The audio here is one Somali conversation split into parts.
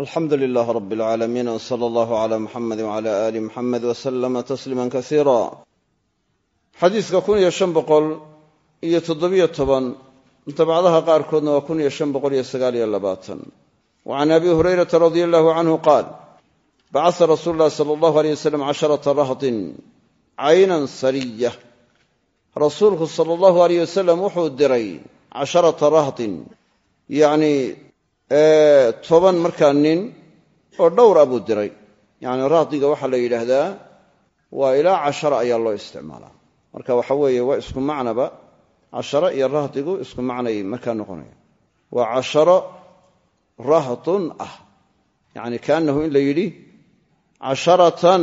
alxamdu lilaah rab alcaalamiin w sala allahu cala muxamedi wcala aali muxamed wasalama tasliima kasiira xadiiska kun iyo shan boqol iyo toddobiyo toban dabcadaha qaarkoodna waa kun iyo shan boqol iyo sagaaliyo labaatan. Wa can abi hurayrata radia allahu canhu qaal bacasa rasuulu llahi sala allahu aleyh wasalam casharata rahdin caynan sariya. Rasuulku sala allahu aleyh wasalam wuxuu diray casharata rahdin yacni toban markaa nin oo dhowra buu diray. Yacni rahdiga waxaa la yidhaahdaa waa ilaa cashara ayaa loo isticmaalaa. Marka waxa weeye waa isku macnaba. Casharo iyo rahdigu isku macnay markaa noqonaya. Waa casharo rahdun ah. Yacni kaannahu in la yidhi casharatan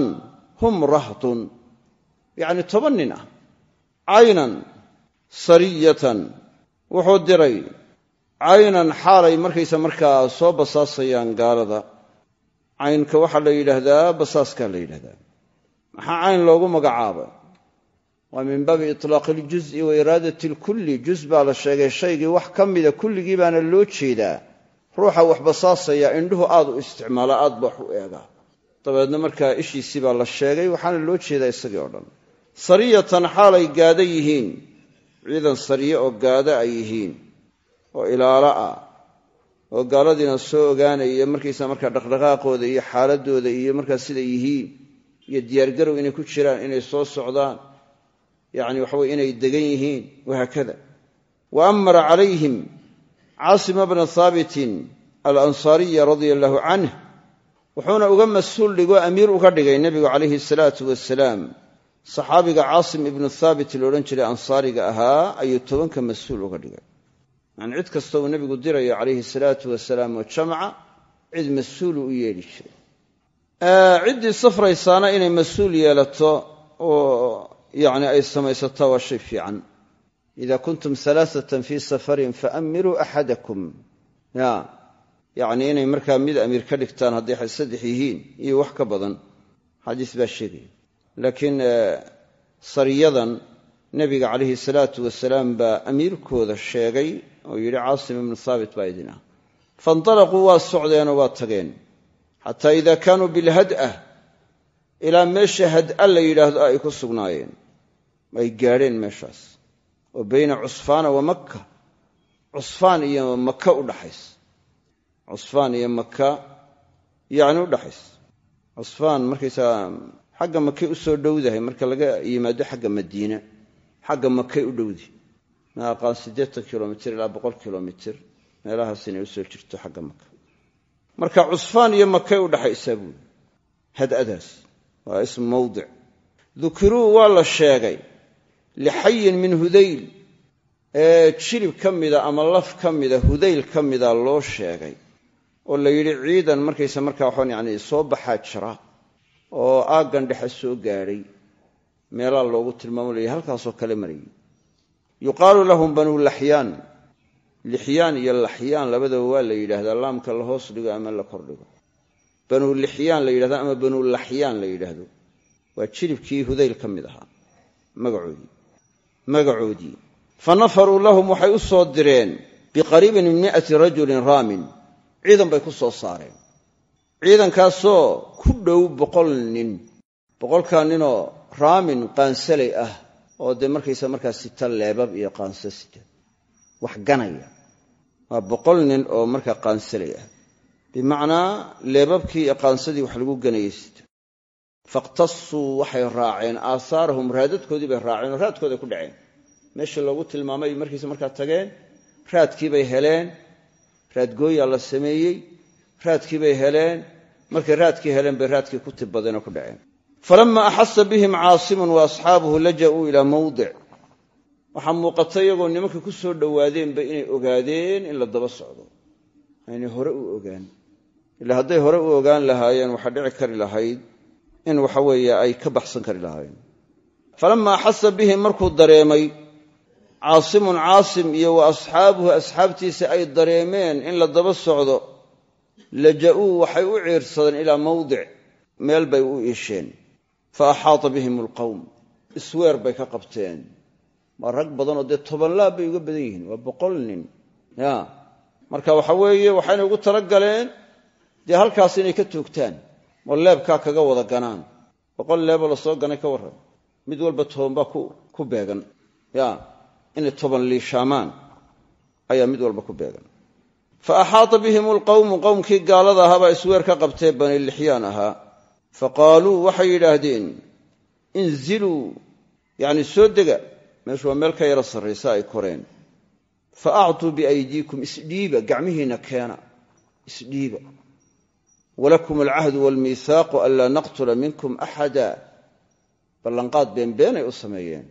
hum rahdun. Yacni toban nin ah. Caynan sariyatan. Wuxuu diray caynan xaalay markaysa markaa soo basaasayaan gaalada. Caynka waxaa la yidhaahdaa basaaskaa la yidhahdaa maxaa cayn loogu magacaabay? Waa min baabi itlaaqi iljuzi wa iraadati lkulli. Juz baa la sheegay shaygii wax ka mida kulligii baana loo jeedaa. Ruuxa wax basaasaya indhuhu aad u isticmaala aad ba wax u eegaa. Dabeedna markaa ishiisii baa la sheegay waxaana loo jeedaa isagii oo dhan. Sariyatan xaalay gaada yihiin. Ciidan sariye oo gaada ay yihiin oo ilaalo ah oo gaaladiina soo ogaanaya markaysa markaa dhaqdhaqaaqooda iyo xaaladooda iyo markaa siday yihiin iyo diyaargarow inay ku jiraan inay soo socdaan yacni waxaweye inay degan yihiin wahaakada wa amara calayhim caasima bna haabitin alansaariya radia allahu canh wuxuuna uga mas'uul dhigoo amiir uga dhigay nebigu calayhi salaatu wasalaam saxaabiga caasim ibnu thaabit loodhan jiray ansaariga ahaa ayuu tobanka mas'uul uga dhigay yani cid kasta uu nebigu dirayo calayhi salaatu wasalaam oo jamca cid mas'uulu u yeedhi jiray. Ciddii safraysaana inay mas'uul yeelato oo yani ay samaysataa waa shay fiican. Ida kuntum alaaatan fii safarin faamiruu axadakum. Ya yacni inay markaa mid amiir ka dhigtaan hadday saddex yihiin iyo wax ka badan. Xadiis baa sheegaya. Laakiin sariyadan nebiga calayhi salaatu wasalaam baa amiirkooda sheegay oo yidhi caasim ibnu haabit baa idin ah faintalaquu waa socdeenoo waa tageen. Xataa ida kaanuu bilhad'a ilaa meesha had'a la yidhaahdo ay ku sugnaayeen. Ay gaadheen meeshaas. Oo bayna cusfaana wa makka. Cusfaan iyo maka udhaxays cusfaan iyo maka yacni udhaxays cusfaan markaysaga xagga makay u soo dhowdahay marka laga yimaado xagga madiina xagga makay u dhowdi. Aqaan siddeetan kilomitir ilaa boqol kilomitir meelahaas inay u soo jirto xagga maka marka cusfaan iyo makay udhaxaysaa buuli had'adaas waa ismu mawdic. Dukiruu waa la sheegay lixayin min hudayl. Ee jilib ka mida ama laf ka mida hudayl ka mida loo sheegay oo la yidhi ciidan markaysa markaa waxaan yani soo baxaa jira oo aaggan dhexe soo gaadhay meelaa loogu tilmaamo layihi halkaasoo kale marayay yuqaalu lahum banuu laxyaan. Lixyaan iyo laxyaan labadaba waa la yidhaahdaa laamka la hoos dhigo ama la kordhigo banuu lixyaan la yidhahdo ama banuu laxyaan la yidhaahdo. Waa jilibkii hudayl ka mid ahaa. Magacoodii. Magacoodii. Fa nafaruu lahum waxay u soo direen biqariibin min mi'ati rajulin raamin. Ciidan bay ku soo saareen. Ciidankaasoo ku dhow boqol nin. Boqolkaa ninoo raamin qaansalay ah oo dee markaysa markaa sita leebab iyo qaanso wax ganaya. Waa boqol nin oo markaa qaansalay ah. Bimacnaa leebabkii iyo qaansadii wax lagu ganayay sita waxay raaceen aahaarahum raadadkoodii bay raaceen oo raadkooday ku dhaceen. Meeshii loogu tilmaamay markiisa markaa tageen raadkii bay heleen raadgooyaa la sameeyey raadkii bay heleen. Markay raadkii heleen bay raadkii ku tibadeenoo ku dhaceen falama axasa bihim caasimun wa asxaabuhu laja'uu ilaa mawdic waxaa muuqata iyagoo nimankii ku soo dhowaadeenba inay ogaadeen in la daba socdo. Aynay hore u ogaan. Ila hadday hore u ogaan lahaayeen waxaa dhici kari lahayd in waxa weeye ay ka baxsan kari lahaayeen. Falama axasa bihim markuu dareemay caasimun caasim iyo wa asxaabuhu asxaabtiisa ay dareemeen in la daba socdo laja'uu waxay u ciirsadeen ilaa mawdic meel bay u iisheen fa axaata bihim alqowm isweer bay ka qabteen. Waa rag badanoo dee tobanlaab bay uga badan yihiin waa boqol nin. Ya marka waxa weeye waxayna ugu talagaleen dee halkaas inay ka toogtaan oo leebkaa kaga wada ganaan. Boqol leeboo la soo ganay ka warran. Mid walba tobanbaa ku beegan. Ya inay toban liishaamaan ayaa mid walba ku beegan. Fa axaata bihim alqawmu qowmkii gaalada ahaabaa isweer ka qabtee bani lixyaan ahaa fa qaaluu waxay yidhaahdeen inziluu yacni soo dega meeshu waa meel ka yaro sarraysa ay koreen fa actuu biaydiikum isdhiiba gacmihiinna keena isdhiiba walakum alcahdu waalmiihaaqu anlaa naqtula minkum axada ballanqaad beenbeenay u sameeyeen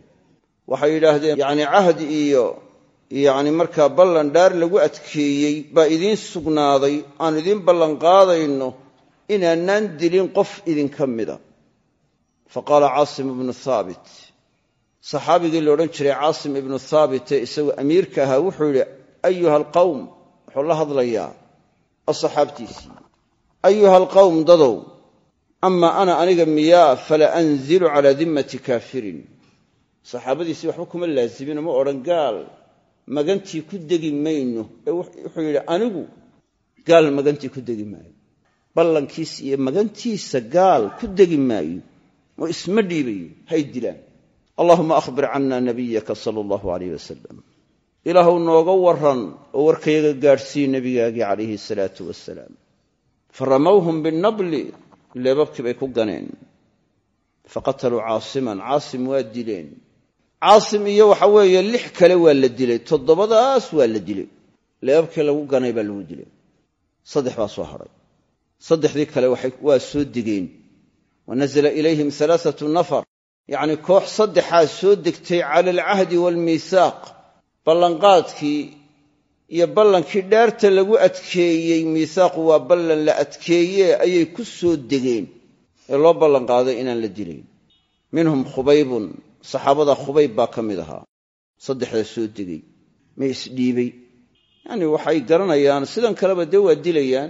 waxay yidhaahdeen yacni cahdi iyo yacni markaa ballan dhaar lagu adkeeyey baa idiin sugnaaday aan idiin ballanqaadayno inaanaan dilin qof idinka mida. Fa qaala caasim ibnu haabit saxaabigii la odhan jiray caasim ibnu haabitee isagoo amiirka ahaa wuxuu yidhi ayuha alqawm wuxuu la hadlayaa asxaabtiisii ayuha alqawm dadow ama ana aniga miyaa fala anzilu calaa dimmati kaafirin. Saxaabadiisii waxba kuma laasimin ma odhan gaal magantii ku degi mayno. Ee wuxuu yidhi anigu gaal magantii ku degi maayo ballankiisa iyo magantiisa gaal ku degi maayo oo isma dhiibayo hay dilaan. Allahuma akhbir canna nabiyaka sala allahu alayh wasalam ilaahuw nooga waran oo warkayaga gaadhsii nebigaagii calayhi salaatu wasalaam fa ramawhum binabli leebabkii bay ku ganeen. Faqataluu caasiman caasim waa dileen. Caasim iyo waxa weeye lix kale waa la dilay toddobadaas waa la dilay. Leebabkii lagu ganay baa lagu dilay. Saddex baa soo hadhay saddexdii kale waa soo degeen wa nazla ilayhim alaaatu nafar. Yacni koox saddexaa soo degtay cala alcahdi waalmiisaaq ballanqaadkii iyo ballankii dheerta lagu adkeeyey miisaaqu waa ballan la adkeeyee ayay ku soo degeen ee loo ballanqaaday inaan la dilayn. Minhum khubaybun saxaabada khubayb baa ka mid ahaa. Saddexdaa soo degay ma isdhiibay yacni waxay garanayaan sidan kaleba dee waa dilayaan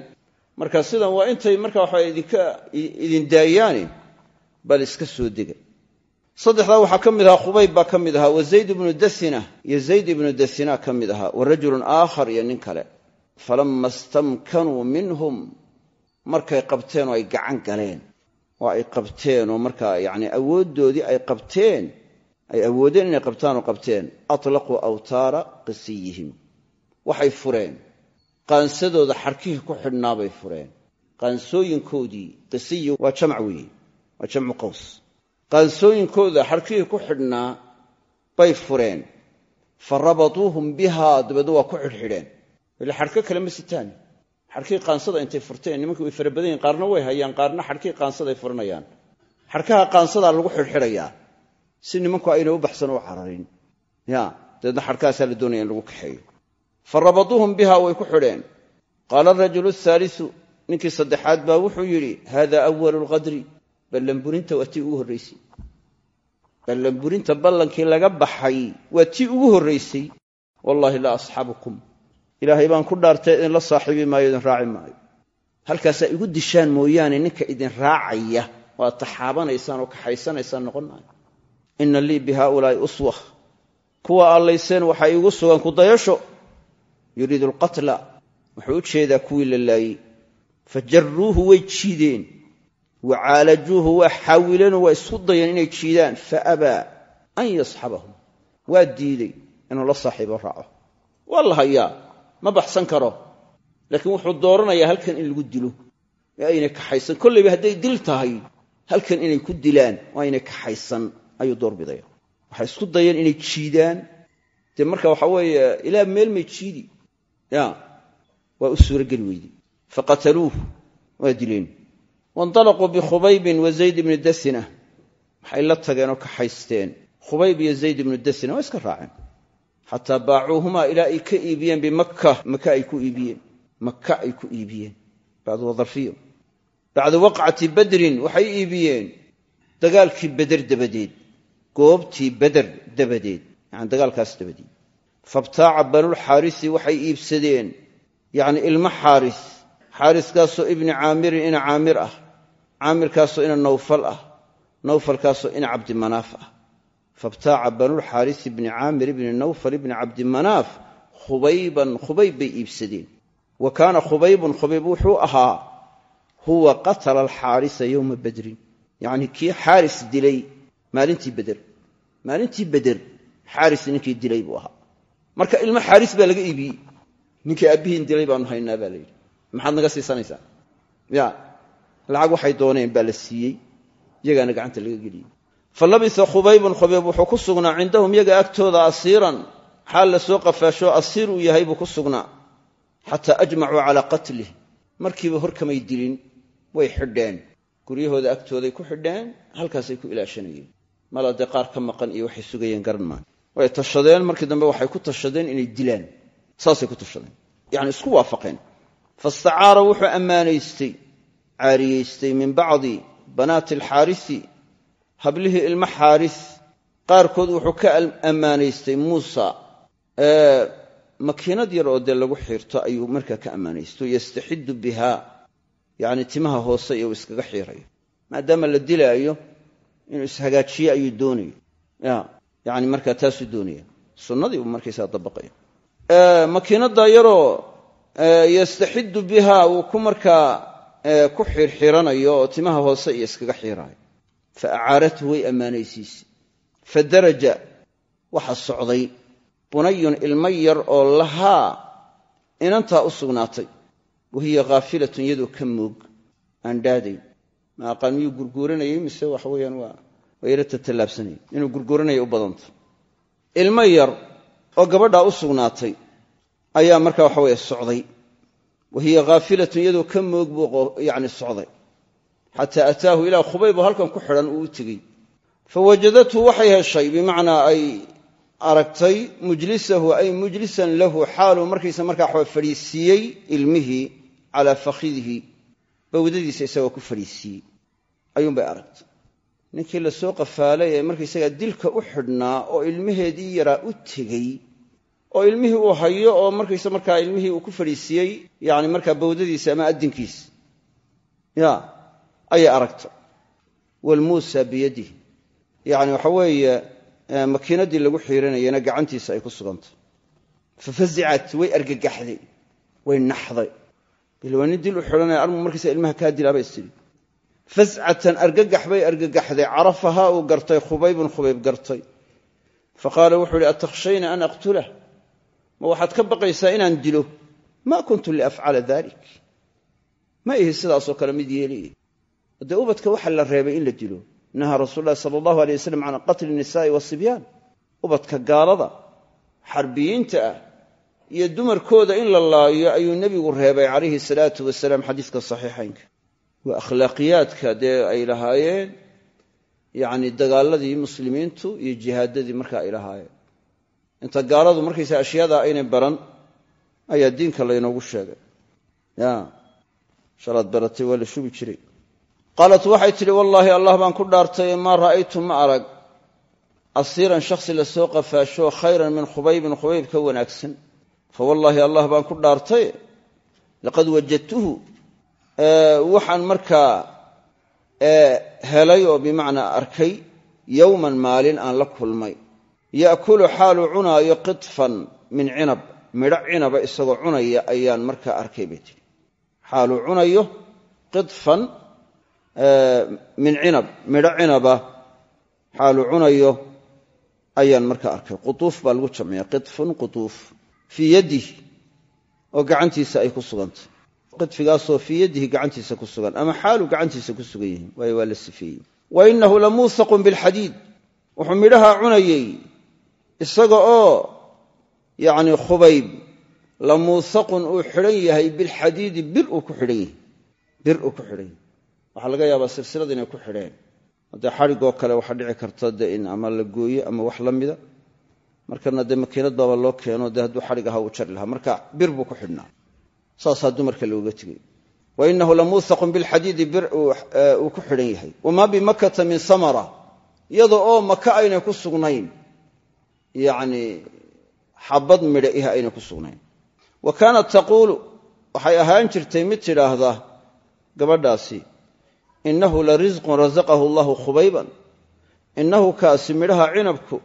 marka sidan waa intay marka waxa idin daayaane bal iska soo dega saddexdaa waxaa ka mid ahaa khubayb baa ka mid wa zayd ibnu dasina iyo zayd ibnu dasina ka mid wa rajulun aakhar iyo nin kale. Falamma istamkanuu minhum markay qabteen oo ay gacan galeen. Oo ay qabteen oo markaa yacni awooddoodii ay qabteen ay awoodeen inay qabtaan oo qabteen. Atlaquu awtaara qisiyihim waxay fureen qaansadooda xarkihii ku xidhnaa bay fureen. Qaansooyinkoodii qisiyi waa jamc weeye waa jamcu qaws. Qaansooyinkooda xarkihii ku xidhnaa bay fureen. Fa rabatuuhum bihaa dabeedna waa ku xidhxidheen. Ila xarko kale ma sitaan xarkihii qaansada intay furteen nimankii way fara badan yihiin qaarna way hayaan qaarna xarkihii qaansaday furanayaan. Xarkaha qaansadaa lagu xidhxidhayaa. Si nimanku ayna u baxsan u cararin. Ya dabeedna xarkahaasaa la doonaya in lagu kaxeeyo fa rabaduuhum biha way ku xidheen. Qaala arajulu ahaalisu ninkii saddexaad baa wuxuu yidhi hada awalu lqadri ballanburinta waa tii ugu horraysay ballanburinta ballankii laga baxay waa tii ugu horraysay wallaahi laa asxabukum. Ilaahay baan ku dhaartay idinla saaxiibi maayo idin raaci maayo. Halkaasaa igu dishaan mooyaane ninka idin raacaya. Aad taxaabanaysaan oo kaxaysanaysaan noqon maayo. Inna lii bi haaulaa'i uswa. Kuwa allayseen waxaa iigu sugan kudayasho yuriidu alqatla wuxuu u jeedaa kuwii la laayey fa jarruuhu way jiideen wa caalajuuhu waa xaawileenoo waa isku dayeen inay jiidaan fa abaa an yasxabahum waa diiday inuu la saaxiibo raaco waa la hayaa ma baxsan karo laakiin wuxuu dooranayaa halkan in lagu dilo ee aynay kaxaysan kollayba hadday dil tahay halkan inay ku dilaan oo aynay kaxaysan ayuu doorbidaya waxay isku dayeen inay jiidaan dee marka waxa weeye ilaa meel may jiidi waa u suurogeli weyde faqataluuh waa dileen. Waintalaquu bikhubaybin wa zayd ibni dasina waxay la tageen oo kaxaysteen khubayb iyo zayd ibnu dasina waa iska raaceen. Xataa baacuuhumaa ilaa ay ka iibiyeen bimakka maka ay ku iibiyeen. Maka ay ku iibiyeen. Bacdu waa darfiyo. Waqcati badrin waxay iibiyeen. Dagaalkii beder dabadeed. Goobtii beder dabadeed. Yani dagaalkaas dabadeed fabtaaca banulxaarisi waxay iibsadeen yacni ilmo xaaris. Xaariskaasoo ibni caamirin ina caamir ah caamirkaasoo ina nawfal ah nawfalkaasoo ina cabdimanaaf ah. Fabtaaca banulxaarisi ibni caamir ibni nawfal ibni cabdimanaaf khubayban khubayb bay iibsadeen. Wa kaana khubaybun khubayb wuxuu ahaa huwa qatala alxaarisa yowma badrin. Yacnii kii xaaris dilay maalintii beder maalintii beder xaaris ninkii dilay buu ahaa marka ilmo xaaris baa laga iibiyey. Ninkii aabbihiin dilay baanu haynaa baa la yidhi. Maxaad naga siisanaysaa? Ya. Lacag waxay dooneen baa la siiyey. Iyagaana gacanta laga geliyey fa khubaybun khubayb wuxuu ku sugnaa. Cindahum yaga agtooda asiiran. Xaal la soo qafaasho asiir uu yahay buu ku sugnaa. Xataa ajmacuu calaa qatlih markiiba hor kamay dilin. Way xidheen. Guryahooda agtooday ku xidheen. Halkaasay ku ilaashanayeen. Mala dee qaar ka maqan iyo waxay sugayeen garan maan way tashadeen. Markii dambe waxay ku tashadeen inay dilaan. Saasay ku tashadeen. Yacni isku waafaqeen. Fastacaara wuxuu ammaanaystay caariyaystay min bacdi banaati alxaarisi hablihii ilmo xaaris. Qaarkood wuxuu ka ammaanaystay muusa. Makiinad yar oo dee lagu xiirto ayuu markaa ka ammaanaysto. Yastaxidu biha. Yacni timaha hoose iyo iskaga xiirayo. Maadaama la dilaayo inuu ishagaajiyo ayuu doonayo yani markaa taasuu doonaya. Sunnadii uu markaysaa dabaqaya makiinadda yaroo yastaxidu biha uu ku markaa ku xiirxiiranayo oo timaha hoose iyo iskaga xiiraayo fa acaarathu way ammaanaysiisay fa daraja waxa socday. Bunayun ilmo yar oo lahaa inantaa u sugnaatay. Wa hiya khaafilatun iyadoo ka moog. Aan dhaadayn ma aqaan miyuu gurguuranayey mise waxa weeyaan waa waa yaro inuu gurguuranaya u badanta ilmo yar oo gabadhaa u sugnaatay ayaa markaa waxa weeye socday. Wa hiya khaafilatun iyadoo ka moog buu yacni socday. Xataa ataahu ilaa khubaybo halkan ku xidhan uu u tegey. Fa wajadathu waxay heshay bimacnaa ay aragtay mujlisahu ay mujlisan lahu xaaluu markaysa markaa waxaa fadhiisiiyey ilmihii calaa fakhidihi bawdadiisa isagoo ku fadhiisiiyey ayuunbay aragtay ninkii la soo qafaalay ee markaysagaa dilka u xidhnaa oo ilmaheedii yaraa u tegey oo ilmihii uu hayo oo markaysa markaa ilmihii uu ku fadhiisiiyey yani markaa bawdadiisa ama addinkiisa ya ayay aragtay waalmuusa biyadihi. Yani waxa weeye makiinadii lagu xiiranayana gacantiisa ay ku sugantay fa fazicat way argagaxday way naxday. Bil waa nin dil u xidhanaya armu markaysa ilmaha kaa dilaaba istiri fascatan argagax bay argagaxday carafahaa uu gartay khubaybun khubayb gartay fa wuxuu ihi atakhshayna an aqtulah ma waxaad ka baqaysaa inaan dilo ma kuntu liafcala dalik ma ihi sidaasoo kale mid yeeliye dee ubadka la reebay in la dilo nahaa rasuul lahi sala allahu alay wasalam can qatli nisaa'i wasibyaan ubadka gaalada xarbiyiinta ah iyo dumarkooda in la laayo ayuu nebigu reebay calayhi salaatu wasalaam xadiiska saxiixaynka waa akhlaaqiyaadka dee ay lahaayeen yacni dagaaladii muslimiintu iyo jihaadadii marka ay lahaayeen. Inta gaaladu markaysa ashyaada aynay baran ayaa diinka laynoogu sheegay. Ya shalaad baratay waa la shubi jiray. Qaalat waxay tidhi wallaahi allah baan ku dhaartay maa ra'aytu ma arag. Asiiran shakhsi la soo qafaasho khayran min khubaybin khubayb ka wanaagsan. Fa wallaahi allah baan ku dhaartay laqad wajadtuhu waxaan markaa helay oo bimacnaa arkay yowman maalin aan la kulmay. Ya'kulu xaaluu cunaayo qidfan min cinab. Midho cinaba isagoo cunaya ayaan markaa arkay bay tihi xaaluu cunayo qidfan min cinab. Midho cinaba xaaluu cunayo ayaan markaa arkay. Qutuuf baa lagu jamciya qidfun qutuuf. Fii yaddih oo gacantiisa ay ku sugantay qidfigaasoo fii yadihi gacantiisa ku sugan ama xaalu gacantiisa ku sugan yihiin waayo waa la sifeeyey. Wa inahu la muusaqun bilxadiid wuxuu midhaha cunayey isaga oo yacni khubayb la muusaqun uu xidhan yahay bilxadiidi bir uu ku xidhan yahay bir uu ku xidhan yahay. Waxaa laga yaabaa silsilad inay ku xidheen. Haddee xadhigoo kale waxaa dhici karta dee in ama la gooye ama wax la mida. Markana dee makiinad baaba loo keeno dee hadduu xadhig uu jari lahaa. Marka bir buu ku xidhnaa saasaa dumarka looga tegay. Wa inahu lamuusaqun bilxadiidi bir uu ku xidhan yahay. Wamaa bimakkata min samara iyada oo maka aynay ku sugnayn. Yacni xabad midha aynay ku sugnayn. Wa kaanat taquulu waxay ahaan jirtay mid tidhaahda gabadhaasi innahu la risqun rasaqahu allahu khubayban. Innahu kaasi midhaha cinabku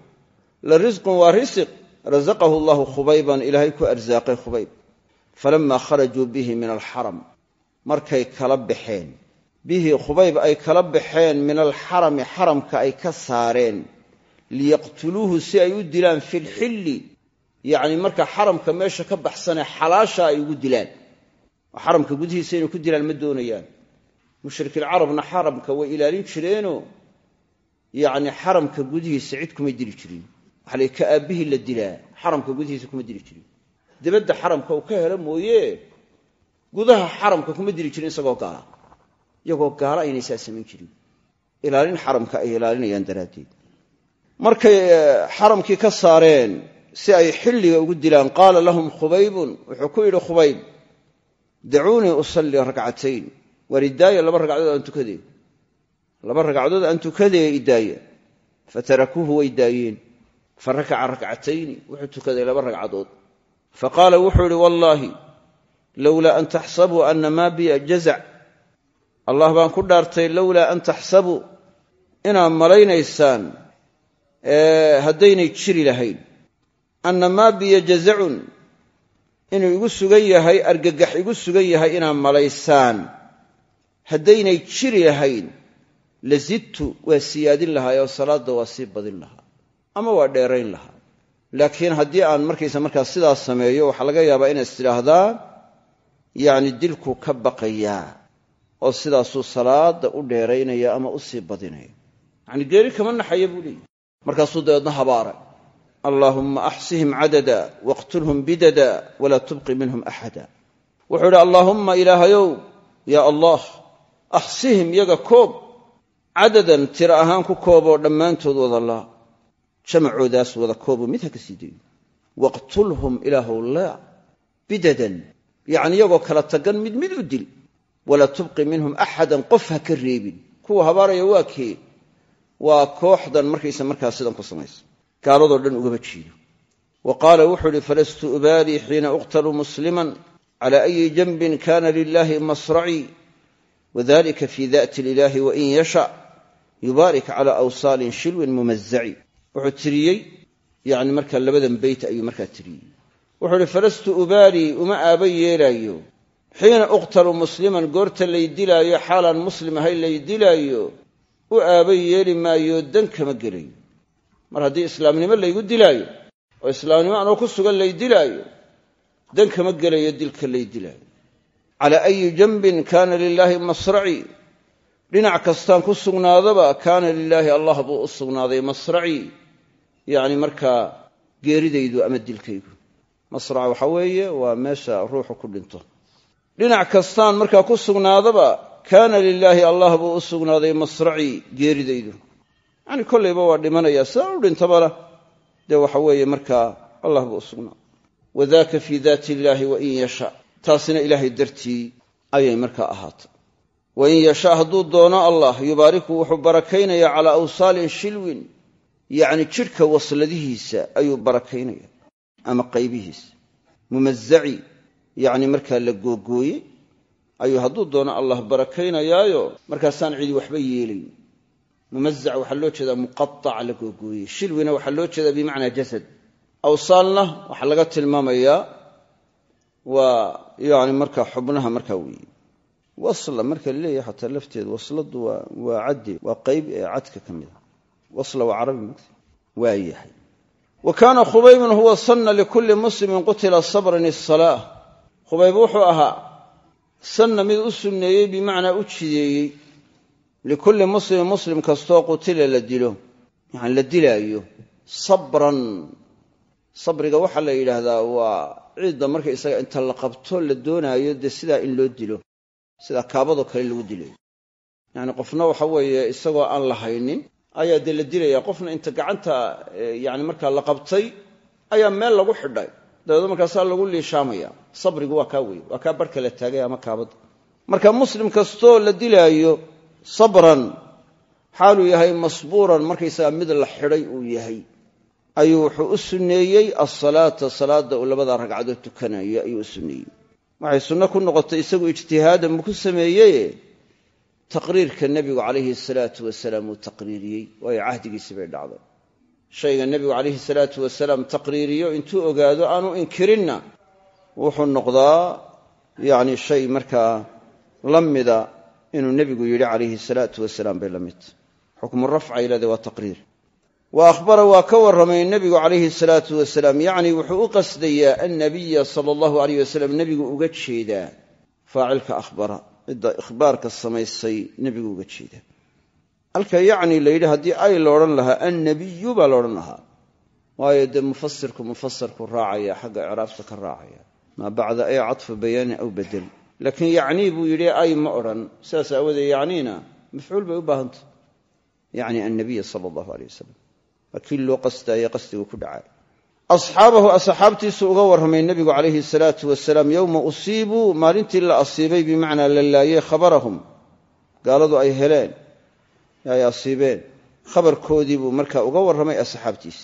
la risqun waa risiq rasaqahu allahu khubayban ilaahay ku arsaaqay khubayb falama kharajuu bihi min alxaram markay kala baxeen. bihi khubayb ay kala baxeen min alxarami xaramka ay ka saareen. liyaqtuluuhu si ay u dilaan fi lxilli yacni marka xaramka meesha ka baxsanee xalaasha ay ugu dilaan. oo xaramka gudihiisa inay ku dilaan ma doonayaan. mushrikilcarabna xaramka way ilaalin jireenoo yacni xaramka gudihiisa cid kuma dili jirin waxa la ka aabbihii la dilaa xaramka gudihiisa kuma dili jirin dibadda xaramka uu ka helo mooye. Gudaha xaramka kuma dili jirin isagoo gaala. Iyagoo gaala aynay saa samayn jirin. Ilaalin xaramka ay ilaalinayaan daraaddeed. Markay xaramkii ka saareen si ay xilliga ugu dilaan qaala lahum khubaybun wuxuu ku yidhi khubayb dacuunii usallii rakcatayn. Waar laba ragcadood aan tukadee. Laba ragcadood aan tukadee idaaya fatarakuuhu way daayeen. Fa rakaca rakcatayni wuxuu tukaday laba ragcadood fa qaala wuxuu idhi wallaahi lowlaa an taxsabuu ana maa biya jazac allah baan ku dhaartay lowlaa an taxsabuu inaad malaynaysaan haddaynay jiri lahayn anna maa biya jazacun inuu igu sugan yahay argagax igu sugan yahay inaad malaysaan haddaynay jiri lahayn la zidtu waa siyaadin lahaa oo salaadda waa sii badin lahaa ama waa dheerayn lahaa laakiin haddii aan markaysa markaa sidaas sameeyo waxaa laga yaabaa inaad istidhaahdaa yacni dilku ka baqayaa oo sidaasuu salaadda u dheeraynaya ama u sii badinaya. Yacni geeri kama naxaya buu leeyahy markaasuu dabeedna habaaray. Allaahumma axsihim cadada waqtulhum bidada walaa tubqi minhum axada. Wuxuu idhi allaahumma ilaahayow yaa allah axsihim yaga koob. Cadadan tiro ahaan ku kooboo dhammaantood wada laa jamacoodaas wada kooboo mid ha ka sii dayo waqtulhum ilaahow laa bidadan. Yacni iyagoo kala tagan mid mid u dil. Walaa tubqi minhum axadan qof ha ka reebin. Kuwa habaaraya waa kee? Waa kooxdan markaysa markaa sidan ku samaysa. Gaaladoo dhan ugama jeedo wa qaala wuxuu uhi falastu ubaalii xiina uqtalu musliman cala ayi janbin kana lilahi masracii wadalika fi daati lilahi wain yasha. Yubaarik cala awsaalin shilwin mumazaci wuxuu tiriyey yani markaa labadan beyt ayuu markaa tiriyey. Wuxuu uhi falastu ubaalii uma aaba yeelaayo. Xiina uqtalu musliman goorta lay dilaayo xaalaan muslim ahay lay dilaayo u aaba yeeli maayo dan kama gelayo. Mar haddii islaamnimo laygu dilaayo oo islaamnimo anoo ku sugan lay dilaayo dan kama gelayo dilka lay dilaayo. Calaa ayi janbin kaana lilaahi masracii dhinac kastaan ku sugnaadaba kaana lilaahi allah buu u sugnaaday masracii yacni markaa geeridaydu ama dilkaygu. Masrac waxaa weeye waa meesha ruuxu ku dhinto. Dhinac kastaan markaa ku sugnaadaba kaana lilaahi allah buu u sugnaaday masracii geeridaydu. Yacni kollayba waa dhimanayaa sidaan u dhintabana dee waxa weeye markaa allah buu u sugnaaday wadaka fii daati illaahi wain yasha. Taasina ilaahay dartii ayay markaa ahaatay wain yasha hadduu doono allah yubaariku wuxuu barakaynayaa calaa awsaalin shilwin yacni jidhka wasladihiisa ayuu barakaynaya ama qaybihiisa. Mumazaci yacni markaa la googooyey ayuu hadduu doono allah barakaynayaayo markaasaan cidi waxba yeelayn mumazac waxaa loo jeedaa muqaac la googooyey shilwina waxaa loo jeedaa bimacnaa jasad. Awsaalna waxaa laga tilmaamayaa waa yani markaa xubnaha markaa weeye. Wasla marka la leeyahay xataa lafteedu wasladu waa wasla waa carabi mugta waa yahay wa kaana khubaybun huwa sanna likulli muslimin qutila sabran isalaa khubayb wuxuu ahaa sanna mid u sunneeyey bimacnaa u jideeyey likulli muslimin muslim kastoo qutila la dilo. Yani la dilaayo sabran. Sabriga waxaa la yidhaahdaa waa ciidda marka isaga inta la qabto la doonaayo dee sidaa in loo dilo. Sidaa kaabadoo kale lagu dilayo yacni qofna waxa weeye isagoo aan la haynin ayaa dee la dilaya qofna inta gacanta yani markaa la qabtay ayaa meel lagu xidhay. Dabeedna markaasaa lagu liishaamaya. Sabrigu waa kaa weye waa kaa barhka la taagay ama kaabadda marka muslim kastoo la dilaayo sabran xaaluu yahay masbuuran markaysaga mid la xidhay uu yahay ayuu wuxuu u sunneeyey asalaata salaadda uu labada ragcadood tukanayo ayuu u sunneeyey. Waxay ku noqotay isagu ijtihaadan ku sameeyeye taqriirka nebigu calayhi salaatu wasalaam uu taqriiriyey waayo cahdigiisii bay dhacday. Shayga nebigu calayhi salaatu wasalaam taqriiriyo intuu ogaado aanu inkirinna wuxuu noqdaa yacni shay markaa la mida inuu nebigu yidhi calayhi salaatu wasalaam bay la mid. Xukmu rafca ilade waa taqriir. Wa akhbara waa ka warramay nebigu calayhi salaatu wasalaam yacni wuxuu u qasdayaa annabiya sala allahu aleyh wasalam nebigu uga jeedaa. Faacilka akhbara cidda ikhbaarka samaysay nebigu uga jeedaa halka yacni la yidhi haddii ay la odhan lahaa annabiyu baa la odhan lahaa. Waayo dee mufasirku mufasirku raacaya xagga icraabta ka raacaya. Maa bacda ay cadfu bayaanin aw bedel. Laakiin yacnii buu yidhi ay ma odhan. Sidaas aawoodee yacniina mafcuul bay u baahantah yacni annabiya sala allahu aleyh wasalam waa kii loo qastaaye qasdigu ku dhacay asxaabahu asxaabtiisu uga warramay nebigu calayhi salaatu wasalaam yowma usiibuu maalintii la asiibay bimacnaa la laayey khabarahum. Gaaladu ay heleen ay asiibeen. Khabarkoodii buu markaa uga warramay asxaabtiis.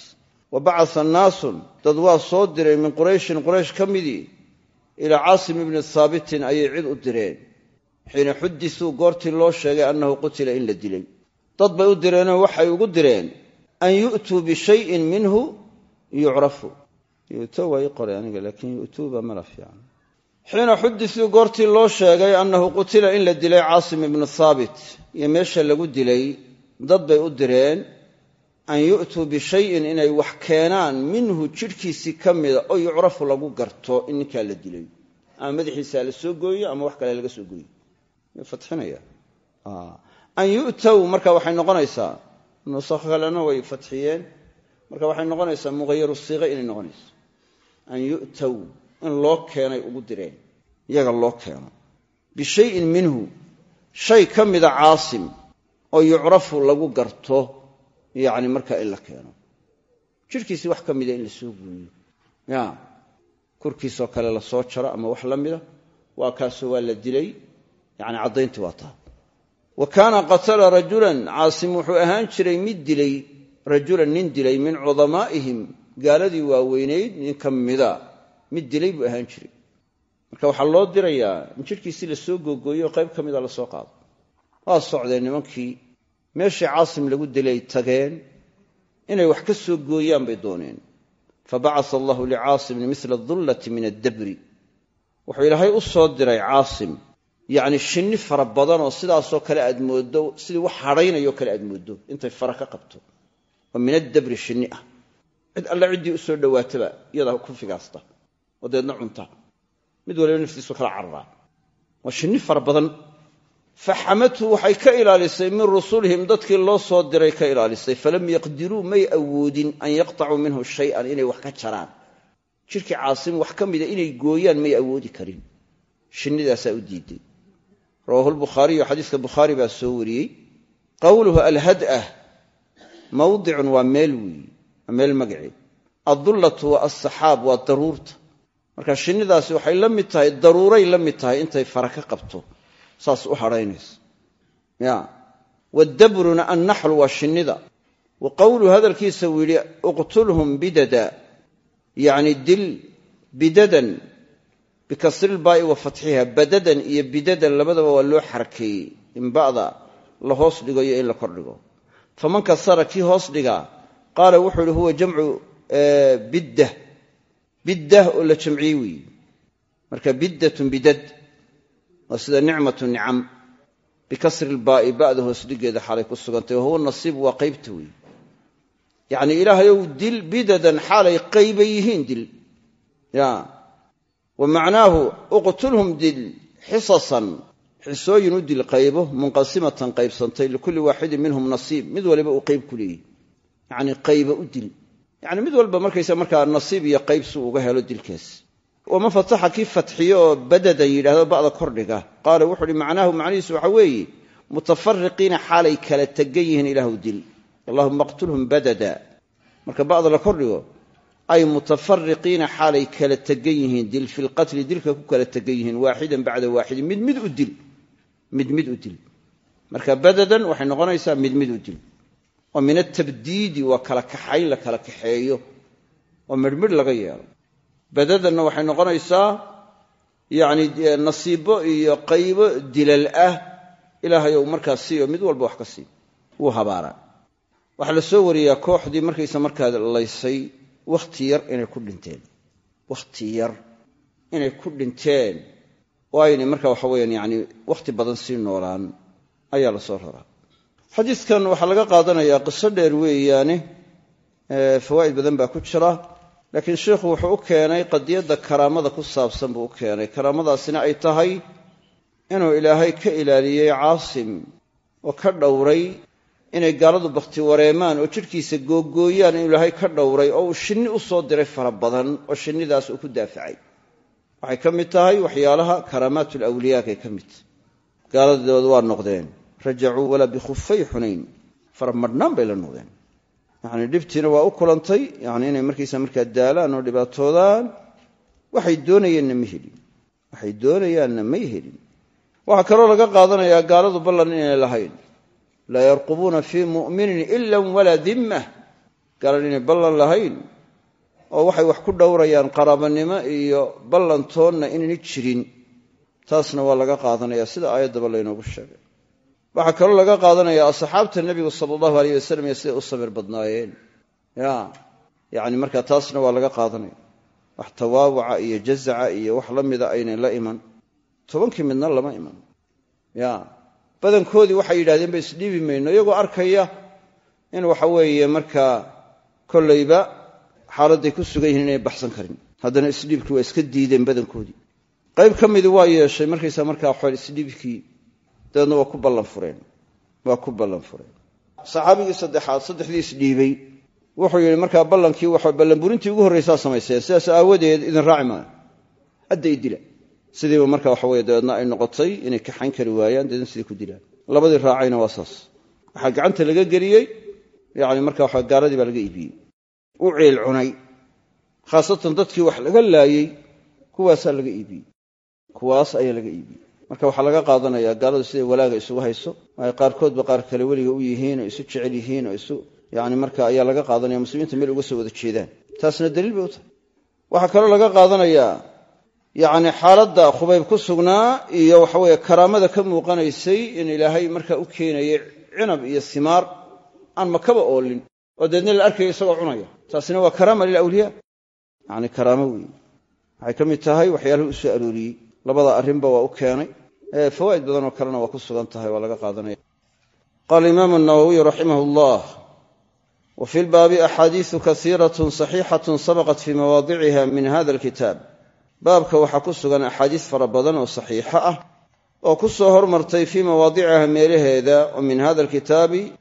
Wa bacasa naasun dad waa soo diray min qurayshin quraysh ka midii ilaa caasim ibni haabitin ayay cid u direen. Xiina xudisuu goortii loo sheegay annahu qutila in la dilay. Dad bay u direenoo waxay ugu direen an yu'tuu minhu yucrafu yu'to waa qoray aniga laakiin yu'tuuba mala fiican xiina xudisuu goortii loo sheegay annahu qutila in la dilay caasim ibnu haabit iyo meesha lagu dilay dad bay u direen an yu'tuu bishayin inay wax keenaan minhu jidhkiisii ka mida oo yucrafu lagu garto in ninkaa la dilay ama madaxiisaa la soo gooyo ama wax kale laga soo gooyo fatxinaya an yu'tow marka waxay noqonaysaa nusakho kalena way fatxiyeen marka waxay noqonaysaa muhayaru siiqa inay noqonayso. An yu'tow in loo keenay ugu direen. Iyaga loo keeno. Bishayin minhu shay ka mida caasim oo yucrafu lagu garto yacni markaa in la keeno. Jidhkiisii wax ka mida in la soo gooyo. Ya kurkiisoo kale la soo jaro ama wax la mida waa kaasoo waa la dilay. Yacni caddayntii waa taa. Wa kaana qatala rajulan caasim wuxuu ahaan jiray mid dilay rajulan nin dilay min cudamaa'ihim gaaladii waaweynayd nin ka mida. Mid dilay buu ahaan jiray. Marka waxaa loo dirayaa in jidhkiisii la soo googooyo oo qayb ka mida la soo qaado. Waa socdeen nimankii. Meeshii caasim lagu dilay tageen inay wax ka soo gooyaan bay dooneen. Fabacasa allahu licaasimin mila dullati min addabri. Wuxuu ilaahay u soo diray caasim. Yacni shinni fara badanoo sidaasoo kale aad mooddo sidii wax hadhaynayoo kale aad mooddo intay fara ka qabto oo min addabri shinni ah. Cid alle ciddii u soo dhowaataba iyadaa ku figaasta oo deedna cunta. Mid waliba naftiisu kala cararaa waa shinni fara badan. Faxamathu waxay ka ilaalisay min rusulihim dadkii loo soo diray ka ilaalisay. Falam yaqdiruu may awoodin an yaqtacuu minhu shay-an inay wax ka jaraan. Jidhkii caasim wax ka mida inay gooyaan may awoodi karin. Shinnidaasaa mawdicun waa meel weeyi waa meel magaceed addullatu waa alsaxaab waa daruurta. Marka shinnidaasi waxay la mid tahay daruuray la mid tahay intay fara ka qabto saas u hadhaynayso. Ya. Wadabruna annaxlu waa shinnida. Wa qowluhu hadalkiisa uu yidhi uqtulhum bidada. Yacni dil bidadan bikasrilbaa'i wa fatxiha badadan iyo bidadan labadaba waa loo xarakeeyey in ba'da la hoos dhigo iyo in la kor dhigo faman kasara kii hoos dhigaa qaala wuxuu ihi huwa jamcu biddah biddah oo la jamciyey weeye marka biddatun bidad waa sida nicmatu nicam bikasri lbaa'i ba'da hoos dhigeeda xaalay ku sugantay wahuwa nasiib waa qaybta weeye yacni ilaahayow dil bidadan xaalay qayba yihiin dil. Ya wa dil xisasan xisooyin u dil qaybo munqasimatan qaybsantay likulli waaxidin minhum nasiib. Mid waliba uu qayb ku leeyihi qayba u dil. Yacni mid walba markaysa markaa nasiib iyo qayb suu uga helo dilkaas. Waman fataxa kii fatxiyo oo badadan yidhahdo kordhiga qaala wuxuu uhi macnaahu macnihiisu waxa weeye mutafariqiina xaalay kala tegan ilaahu dil. Allahuma aqtulhum badada. Marka ba'da la kordhigo ay mutafariqiina xaalay kala tegan yihiin dil fi lqatli dilka ku kala tegan yihiin waaxidan bacda mid mid u dil mid mid u dil marka badadan waxay noqonaysaa mid mid u dil oo min atabdiidi waa kala kaxayn la kala kaxeeyo. Oo midhmidh laga yeelo. Badadanna waxay noqonaysaa yacni nasiibo iyo qaybo dilal ah. Ilaahayow markaa siiyo mid walba wax ka sii. Wuu habaaraa. Waxaa la soo wariyaa kooxdii markaysa markaa laysay wakhti yar inay ku dhinteen. Wakhti yar inay ku dhinteen oo aynay marka waxa weyaan yani wakhti badan sii noolaan ayaa la soo raraa xadiidkan waxaa laga qaadanayaa qiso dheer weeyaane fawaa'id badan baa ku jira laakiin sheikhu wuxuu u keenay qadiyadda karaamada ku saabsan buu keenay. Karaamadaasina ay tahay inuu ilaahay ka ilaaliyey caasim oo ka dhowray inay gaaladu bakhti wareemaan oo jidhkiisa googooyaan inuu ilaahay ka dhowray oo uu shinni u soo diray fara badan oo shinnidaas uu ku daafacay waxay ka mid tahay waxyaalaha karaamaat lawliyaakay ka mid. Tahy gaaladooda waa noqdeen rajacuu walaa bikhufay xunayn fara madhnaan bay la noqdeen. Yacni dhibtiina waa u kulantay yani inay markiisa markaa daalaan oo dhibaatoodaan waxay doonayeenna ma helin. Waxay doonayaanna may helin. Waxaa kaloo laga qaadanayaa gaaladu ballan inay lahayn. Laa yarqubuuna fii mu'minin ilan walaa dimmah. Gaalan inay ballan lahayn oo waxay wax ku dhowrayaan qaraabanimo iyo ballantoonna inayna jirin. Taasna waa laga qaadanaya sida aayaddaba laynoogu sheegay. Waxaa kaloo laga qaadanaya asxaabta nebigu sala allahu aleyh wasalam iyo siday u samir badnaayeen. Ya yacni marka taasna waa laga qaadanaya. Wax tawaawuca iyo jazaca iyo wax la mida aynay la iman. Tobankii midna lama iman. Ya badankoodii waxay yidhahdeen ba isdhiibi mayno. Iyagoo arkaya in waxa weeye markaa kollayba xaaladday ku sugan yihiin inay baxsan karin. Haddana isdhiibkii waa iska diideen badankoodii. Qayb ka midii waa yeeshay markaysa markaa xool isdhiibkii dabeedna waa ku ballan fureen. Waa ku ballan fureen. Saxaabigii saddexaad saddexdii isdhiibay wuxuu yidhi markaa ballankii waxa ballanburintii ugu horraysaa samayseen sidaas aawadeed idin raaci maayo. Hadda i dila sidiiba marka waxa weye dabeedna ay noqotay inay kaxayn kari waayaan dabeedna sidii ku dilaan labadii raacayna waa saas. Waxaa gacanta laga geliyey yani marka waxa gaaladii baa laga iibiyey u ceel cunay. Khaasatan dadkii wax laga laayey kuwaasaa laga iibiyey. Kuwaas ayaa laga iibiyey. Marka waxaa laga qaadanayaa gaaladu siday walaaga isugu hayso ay qaarkoodba qaar kale weliga u yihiin oo isu jecel yihiin oo isu yani marka ayaa laga qaadanaya muslimiinta meel uga soo wada jeedaan. Taasna daliil bay u tahay. Waxaa kaloo laga qaadanayaa yacni xaaladda khubayb ku sugnaa iyo waxaweye karaamada ka muuqanaysay in ilaahay markaa u keenayay cinab iyo simaar aan makaba oolin oo deedna la arkaya isagoo cunaya taasina waa karaama lilawliyaa yani karaamo weeye waxay ka mid tahay waxyaaluhu u soo arooriyey. Labada arrinba waa u keenay. Fawaa'id badanoo kalena waa ku sugan tahay waa laga qaadanaya. Qaala imaamu nawowiy raximah llah wa fi lbaabi axaadiisu kasiiratun saxiixatun sabaqat fii mawaadiciha min hada alkitaab. Baabka waxaa ku sugan axaadiis fara badan oo saxiixo ah oo ku soo hormartay fii mawaadiciha meelaheeda oo min hada alkitaabi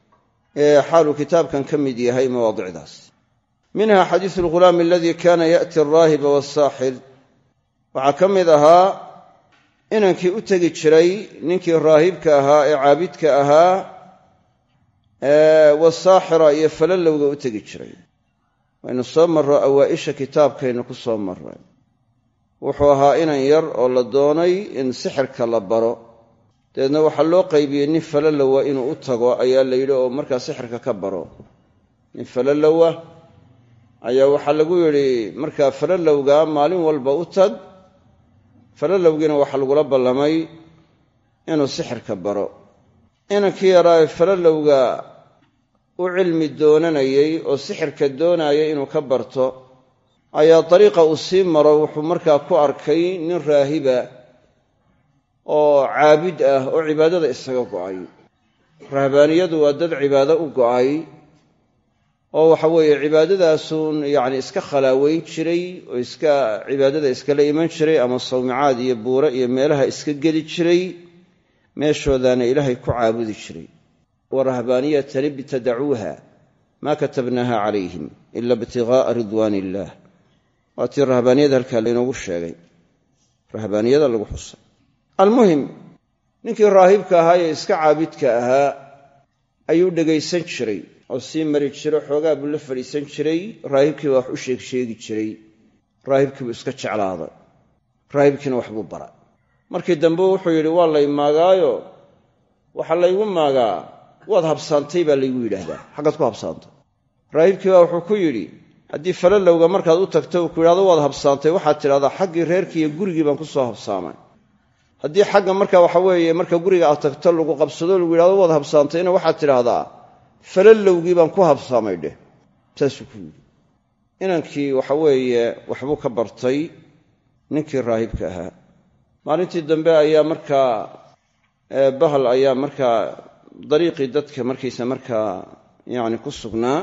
xaaluu kitaabkan ka mid yahay mawaadicdaas minha xadiisu alghulaami aladii kana ya'ti alraahiba waasaaxir waxaa ka mid ahaa inankii u tegi jiray ninkii raahibka ahaa ee caabidka ahaa wasaaxira iyo falalowga u tegi jiray. Waynu soo marro awaa'isha kitaabkaynu ku soo marray. Wuxuu ahaa inan yar oo la doonay in sixirka la baro. Dabeedna waxaa loo qaybiyey nin falalowa inuu u tago ayaa la yidhi oo markaa sixirka ka baro. Nin falalowa ayaa waxaa lagu yidhi markaa falalowga maalin walba u tag falalowgiina waxaa lagula ballamay inuu sixirka baro. Inankii yaraa falalowga u cilmi doonanayey oo sixirka doonaya inuu ka barto ayaa dariiqa uu sii maro wuxuu markaa ku arkay nin raahiba oo caabid ah oo cibaadada isaga go'ay. Rahbaaniyadu waa dad cibaado u go'ay oo waxa weeye cibaadadaasuun yacni iska khalaaweyn jiray oo iska cibaadada iskala iman jiray ama sawmicaad iyo buure iyo meelaha iska geli jiray meeshoodaana ilaahay ku caabudi jiray. Wa rahbaaniyatan ibtadacuuha maa katabnaaha calayhim ila ibtigaaa ridwaan illaah waa tii rahbaaniyada halkaa laynoogu sheegay. Rahbaaniyada lagu xusay almuhim ninkii raahibka ahaa ee iska caabidka ahaa ayuu dhegaysan jiray oo sii mari jiro xoogaa buu la fadhiisan jiray raahibkii baa wax u sheeg sheegi jiray raahibkii buu iska jeclaaday raahibkiina waxbuu bara markii dambe wuxuu yidhi waa lay maagaayo waxaa laygu maagaa? Waad habsaantay baa laygu yidhaahdaa. Xaggaad ku habsaantay. Raahibkii baa wuxuu ku yidhi haddii falalowga markaad u tagto ku yidhahdo waad habsaantay waxaad tidhahdaa xaggii reerkii iyo gurigii baan ku soo habsaamay. Haddii xagga marka waxa weeye marka guriga aad tagto lagu qabsado lagu yidhahdo waad habsaantayna waxaad tidhaahdaa falalowgii baan ku habsaamay dheh saasuu ku yidhi. Inankii waxa weeye waxbuu ka bartay ninkii raahibka ahaa. Maalintii dambe ayaa markaa bahal ayaa markaa dariiqii dadka markaysa markaa yacni ku sugnaa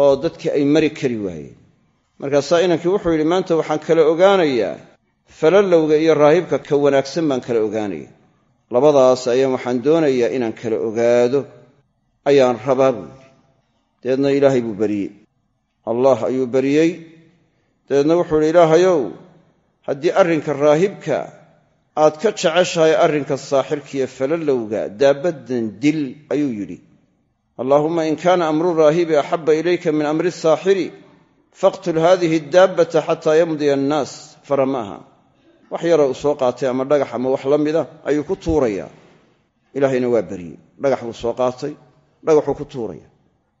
oo dadkii ay mari kari waayeen. Markaasaa inankii wuxuu yidhi maanta waxaan kala ogaanayaa falalowga iyo raahibka ka wanaagsan baan kala ogaanaya labadaas ayaan waxaan doonayaa inaan kala ogaado ayaan rabaa buu yidhi. Dabeedna ilaahay buu beriyey allah ayuu beriyey dabeedna wuxuu yidhi ilaahayow haddii arrinka raahibka aad ka jeceshahay arrinka saaxirkiiyo falalowga daabaddan dil ayuu yidhi. Allaahumma in kaana amru raahibi axabba ilayka min amri saaxiri faqtul haadihi adaabbata xataa yamdiya annaas faramaaha wax yaroo uu soo qaatay ama dhagax ama wax la mida ayuu ku tuurayaa. Ilaahayna waa beriyey dhagax buu soo qaatay dhagaxuu ku tuuraya.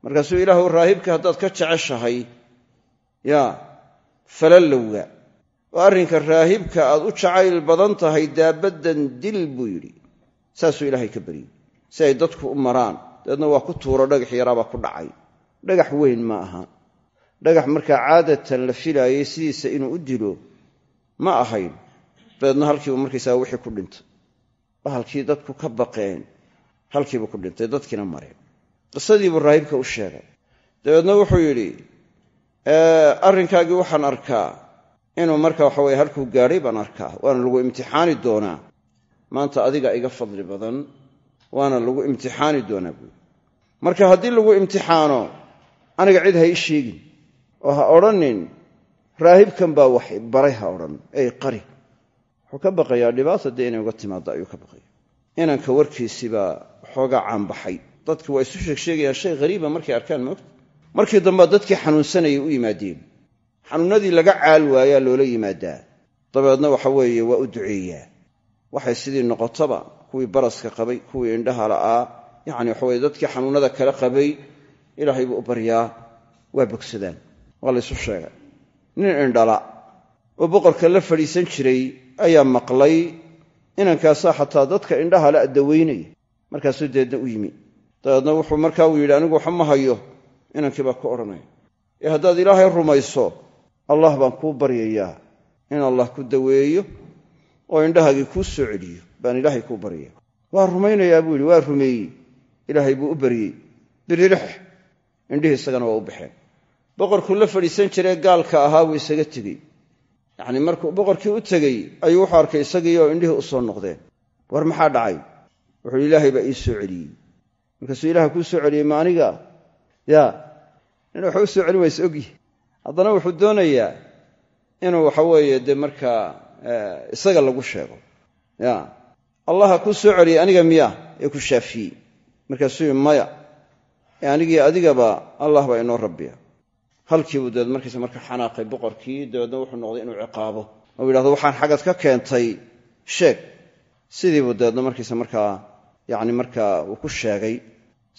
Markaasuu ilaahu raahibka haddaad ka jeceshahay yaa falalowga oo arrinka raahibka aad u jacayl badan tahay daabaddan dil buu yidhi. Saasuu ilaahay ka beryey si ay dadku u maraan dabeedna waa ku tuuro dhagax yaraabaa ku dhacay. Dhagax weyn ma aha. Dhagax markaa caadatan la filaayay sidiisa inuu u dilo ma ahayn. Dabeedna halkiibu markaysaga wixii ku dhintay. Bahalkii dadku ka baqeen halkiibuu ku dhintay dadkiina mareen qisadiibuu raahibka u sheegay. Dabeedna wuxuu yidhi arrinkaagii waxaan arkaa inuu marka waxa weye halkuu gaadhay baan arkaa. Waana lagu imtixaani doonaa. Maanta adiga iga fadli badan waana lagu imtixaani doonaa buuri marka haddii lagu imtixaano aniga cid ha ii sheegin oo ha odhanin raahibkan baa wax baray ha odhan. Ey qari wuxuu ka baqayaa dhibaata dee inay uga timaadda ayuu ka baqaya inanka warkiisibaa xoogaa caanbaxay dadki waa isu sheegsheegayaan shay hariiba markay arkaan moogta markii dambea dadkii xanuunsanayay u yimaadeen. Xanuunnadii laga caal waayaa loola yimaadaa. Dabeedna waxa weeye waa u duceeyaa. Waxay sidii noqotaba kuwii baraska qabay kuwii indhaha la'aa. Yacni waxa weye dadkii xanuunnada kala qabay ilaahay buu u baryaa. Waa bogsadaan. Waa laysu sheegay. Nin indhala oo boqorka la fadhiisan jiray ayaa maqlay inankaasaa xataa dadka indhaha la dawaynaya markaasuu deedna u yimi dabeedna wuxuu markaa uu yidhi anigu waxa ma hayo inankii baa ku odhanaya ee haddaad ilaahay rumayso allah baan kuu baryayaa in allah ku daweeyo oo indhahaagii kuu soo celiyo baan ilaahay kuu baryaya waa rumaynayaa buu yidhi waa rumeeyey. Ilaahay buu u baryey. Biririx indhihii isagana waa u baxeen. Boqorkuu la fadhiisan jiree gaalka ahaa wuu isaga tegey. Yacnii markuu boqorkii u tegey ayuu wuxuu arkay isagii oo indhihii u soo noqdeen. War maxaa dhacay? Wuxuu ilaahay baa ii soo celiyey markaasuu ilaha kuu soo celiyey ma aniga ya. Nin waxba u soo celin wayse ogyihi haddana wuxuu doonayaa inuu waxa weeye dee markaa isaga lagu sheego. Ya. Allaha kuu soo celiyey aniga miya ee ku shaafiyey. Markaasuu maya ee anigii adigaba allah baa inoo rabbiya. Halkiibuu dabeed markiisa marka xanaaqay boqorkii dabeedna wuxuu noqday inuu ciqaabo. Ou yidhahdo waxaan xagad ka keentay. Sheeg. Sidiibuu dabeedna markiisa markaa yacni markaa uu ku sheegay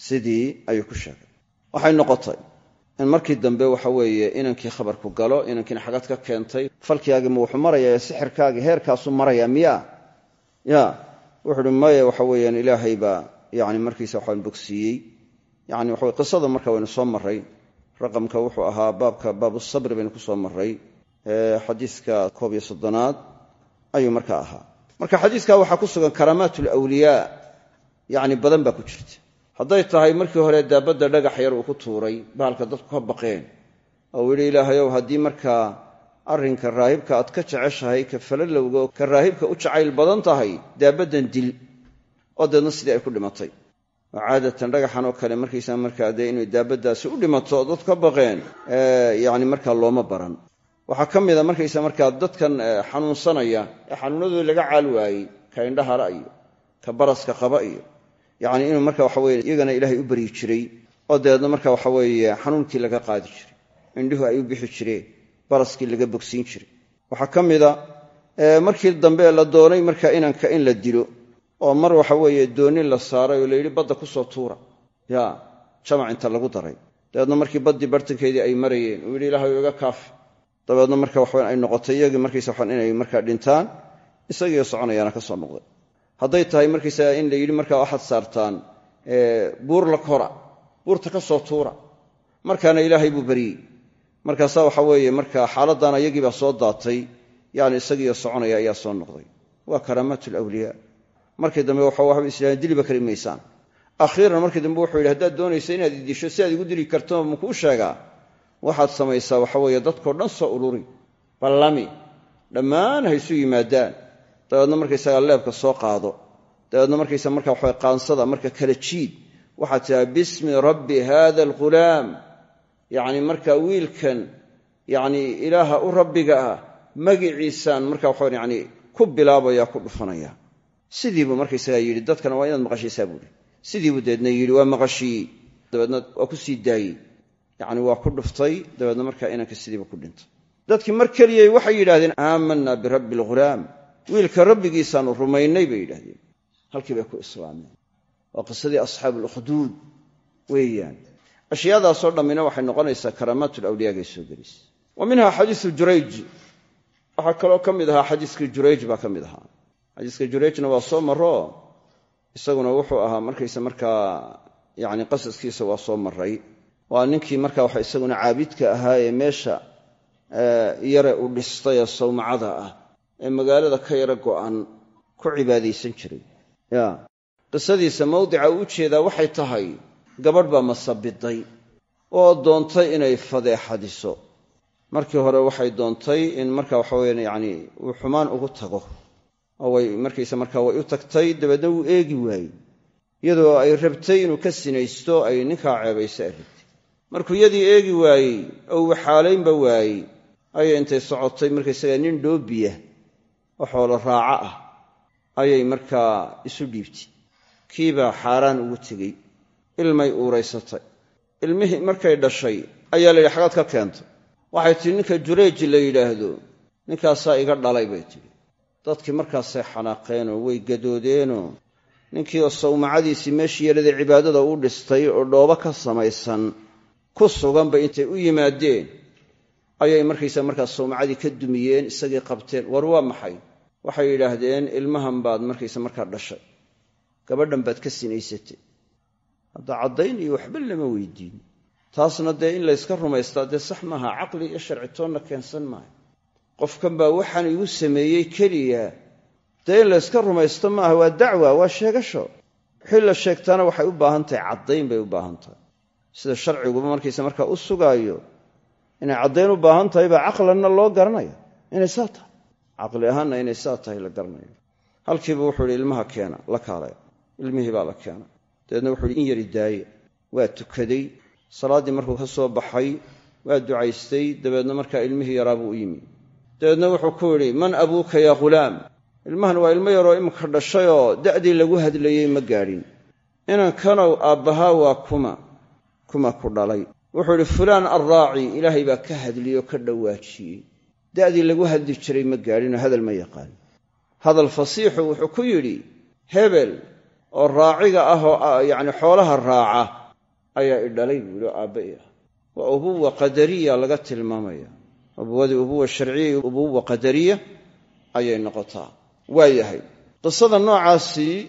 sidii ayuu ku sheegay. Waxay noqotay in markii dambe waxa weeye inankii khabarku galo inankiina xagad ka keentay falkigaagii ma wuxuu marayaa ee sixirkaagii heerkaasuu marayaa miya ya wuxuu uhi maya waxa weeyaan ilaahay baa yani markiisa waxaan bogsiiyey. Yani waxa qisada marka waynu soo maray raqamka wuxuu ahaa baabka baabusabri baynu ku soo maray xadiiska koob iyo soddonaad ayuu marka ahaa. Marka xadiiska waxaa ku sugan karaamaat lwliyaa yani badan baa ku jirta. Hadday tahay markii hore daabadda dhagax yar uu ku tuuray bahalka dadku ka baqeen. Oo uu yidhi ilaahayow haddii markaa arrinka raahibka aad ka jeceshahay ka falalowga ka raahibka u jacayl badan tahay daabaddan dil. Oo deedna sidii ay ku dhimatay. Oo caadatan dhagaxan oo kale markaysaa markaa dee inay daabaddaasi u dhimato oo dadku ka baqeen yani markaa looma baran. Waxaa ka mida markaysa markaa dadkan xanuunsanaya ee xanuunadooda laga caal waayey ka indhahala iyo ka baraska qaba iyo yacni inuu marka waxa weye iyagana ilaahay u baryi jiray oo dabeedna marka waxa weeye xanuunkii laga qaadi jiray indhuhu ay u bixi jireen baraskii laga bogsiin jiray. Waxaa ka mida markii dambe la doonay marka inanka in la dilo oo mar waxa weeye dooni la saaray oo la yidhi badda ku soo tuura. Ya jamac inta lagu daray. Dabeedna markii baddii bartankeedii ay marayeen uu yidhi ilahay iga kaafi. Dabeedna marka waxawan ay noqotay iyagii markaysa waxaan inay markaa dhintaan isagiio soconayaana ka soo noqday hadday tahay markaysaga in la yidhi markaa waxaad saartaan buur la kora buurta ka soo tuura. Markaana ilaahay buu baryey markaasaa waxa weeye marka xaaladdaana iyagiibaa soo daatay yani isagiio soconaya ayaa soo noqday. Waa karaamaat alawliyaa markii dambe waxa waxba islaam diliba kari maysaan. Markii dambe wuxuu yidhi haddaad doonaysa inaad idisho si aad igu dili karto makuu sheegaa. Waxaad samaysaa waxa weeye dadkao dhan soo ururi ballami dhammaan ha isu yimaadaan dabeedna markaysagaa leebka soo qaado dabeedna markaysa marka waxa qaansada marka kala jiid waxaad tidhaha bismi rabbi hada alghulaam yacni marka wiilkan yacni ilaaha u rabbiga ah magiciisaan marka waxaan yani ku bilaabaya ku dhufanaya. Sidiibuu markaysagaa yidhi dadkana waa inaad maqashaysaa buuhi sidiibuu dabeedna yidhi waa maqashiyey dabeedna ku sii daayey. Yacni waa ku dhuftay dabeedna markaa inanka sidiiba ku dhintay. Dadkii mar keliyay waxay yidhahdeen aamanna birabbi alghulaam wiilka rabbigiisaanu rumaynay bay yidhahdeen halkii bay ku islaameen. Waa qisadii asxaabu lukhduud weeyaan. Ashyaadaasoo dhammina waxay noqonaysaa karaamaatulawliyaagay soo gelaysa wa minha xadiisu jurayj. Waxaa kaloo ka mid ahaa xadiiskii jurayj baa ka ahaa. Xadiiska jurayjna waa soo maro isaguna wuxuu ahaa markaysa markaa yani qasaskiisa waa soo maray waa ninkii marka waxa isaguna caabidka ahaa ee meesha yare u dhistay sawmacada ah ee magaalada ka yara go'an ku cibaadaysan jiray. Ya qisadiisa mawdica u u jeedaa waxay tahay gabadh baa masabiday oo doontay inay fadeexadiso. Markii hore waxay doontay in marka waxaweyan yani uu xumaan ugu tago oo way markaysa markaa way u tagtay dabeedna wuu eegi waayey. Iyadoo ay rabtay inuu ka sinaysto ay ninkaa ceebayso ay rabtay. Markuu yadii eegi waayey oo uu xaalaynba waayey ayay intay socotay markaysaga nin dhoobiya oo xoolo raaco ah ayay markaa isu dhiibtay. Kiibaa xaaraan ugu tegey ilmay uuraysatay. Ilmihii markay dhashay ayaa la yidhi xagaad ka keentay waxay tidhi ninka jureeji la yidhaahdo ninkaasaa iga dhalay bay tidhi. Dadkii markaasay xanaaqeenoo way gadoodeenoo ninkii oo sawmacadiisii meeshii yeelada cibaadada u dhistay oo dhoobo ka samaysan ku suganba intay u yimaadeen. Ayay markaysa markaas sawmacadii ka dumiyeen isagii qabteen. War waa maxay waxay yidhaahdeen ilmahan baad markaysa markaa dhashay. Gabadhan baad ka sinaysatay. Hadda caddayn iyo waxba lama weydiin. Taasna dee in layska rumaystaa dee sax maaha. Caqli iyo sharci toonna keensan maayo qofkan baa waxaan igu sameeyey keliya. Dee in layska rumaysto maaha waa dacwa waa sheegasho. Wixii la sheegtaana waxay u baahan tahay caddayn bay u baahan tahay. Sida sharciguba markaysa markaa u sugaayo. Inay caddayn u baahan tahay baa caqlanna loo garanaya inay saa tahay caqli ahaanna inay saa tahay la garanayo. Halkiiba wuxuu ihi ilmaha keena la kaalaya ilmihii baa la keena. Dabeedna wuxuu ihi in yari daaye. Waa tukaday. Salaaddii markuu ka soo baxay waa ducaystay. Dabeedna markaa ilmihii yaraabuu u yimi. Dabeedna wuxuu ku yidhi man abuuka yaa ghulaam ilmahan waa ilmo yaroo imika dhashayoo da'dii lagu hadlayey ma gaadhin. Inankanow aabbahaa waa kuma. Kuma ku dhalay. Wuxuu idhi fulaan alraaci ilaahay baa ka hadliyoo ka dhawaajiyey da'dii lagu hadli jiray ma gaadhinoo hadal ma yaqaan. Hadal fasiixu wuxuu ku yidhi hebel oo raaciga ah oo yacni xoolaha raaca ayaa i dhalay buu yidhi oo aabba i ah waa ubuwa qadariya laga tilmaamaya. Ubuwadii ubuwa sharciya iyo ubuwa qadariya ayay noqotaa. Waa yahay. Qisada noocaasi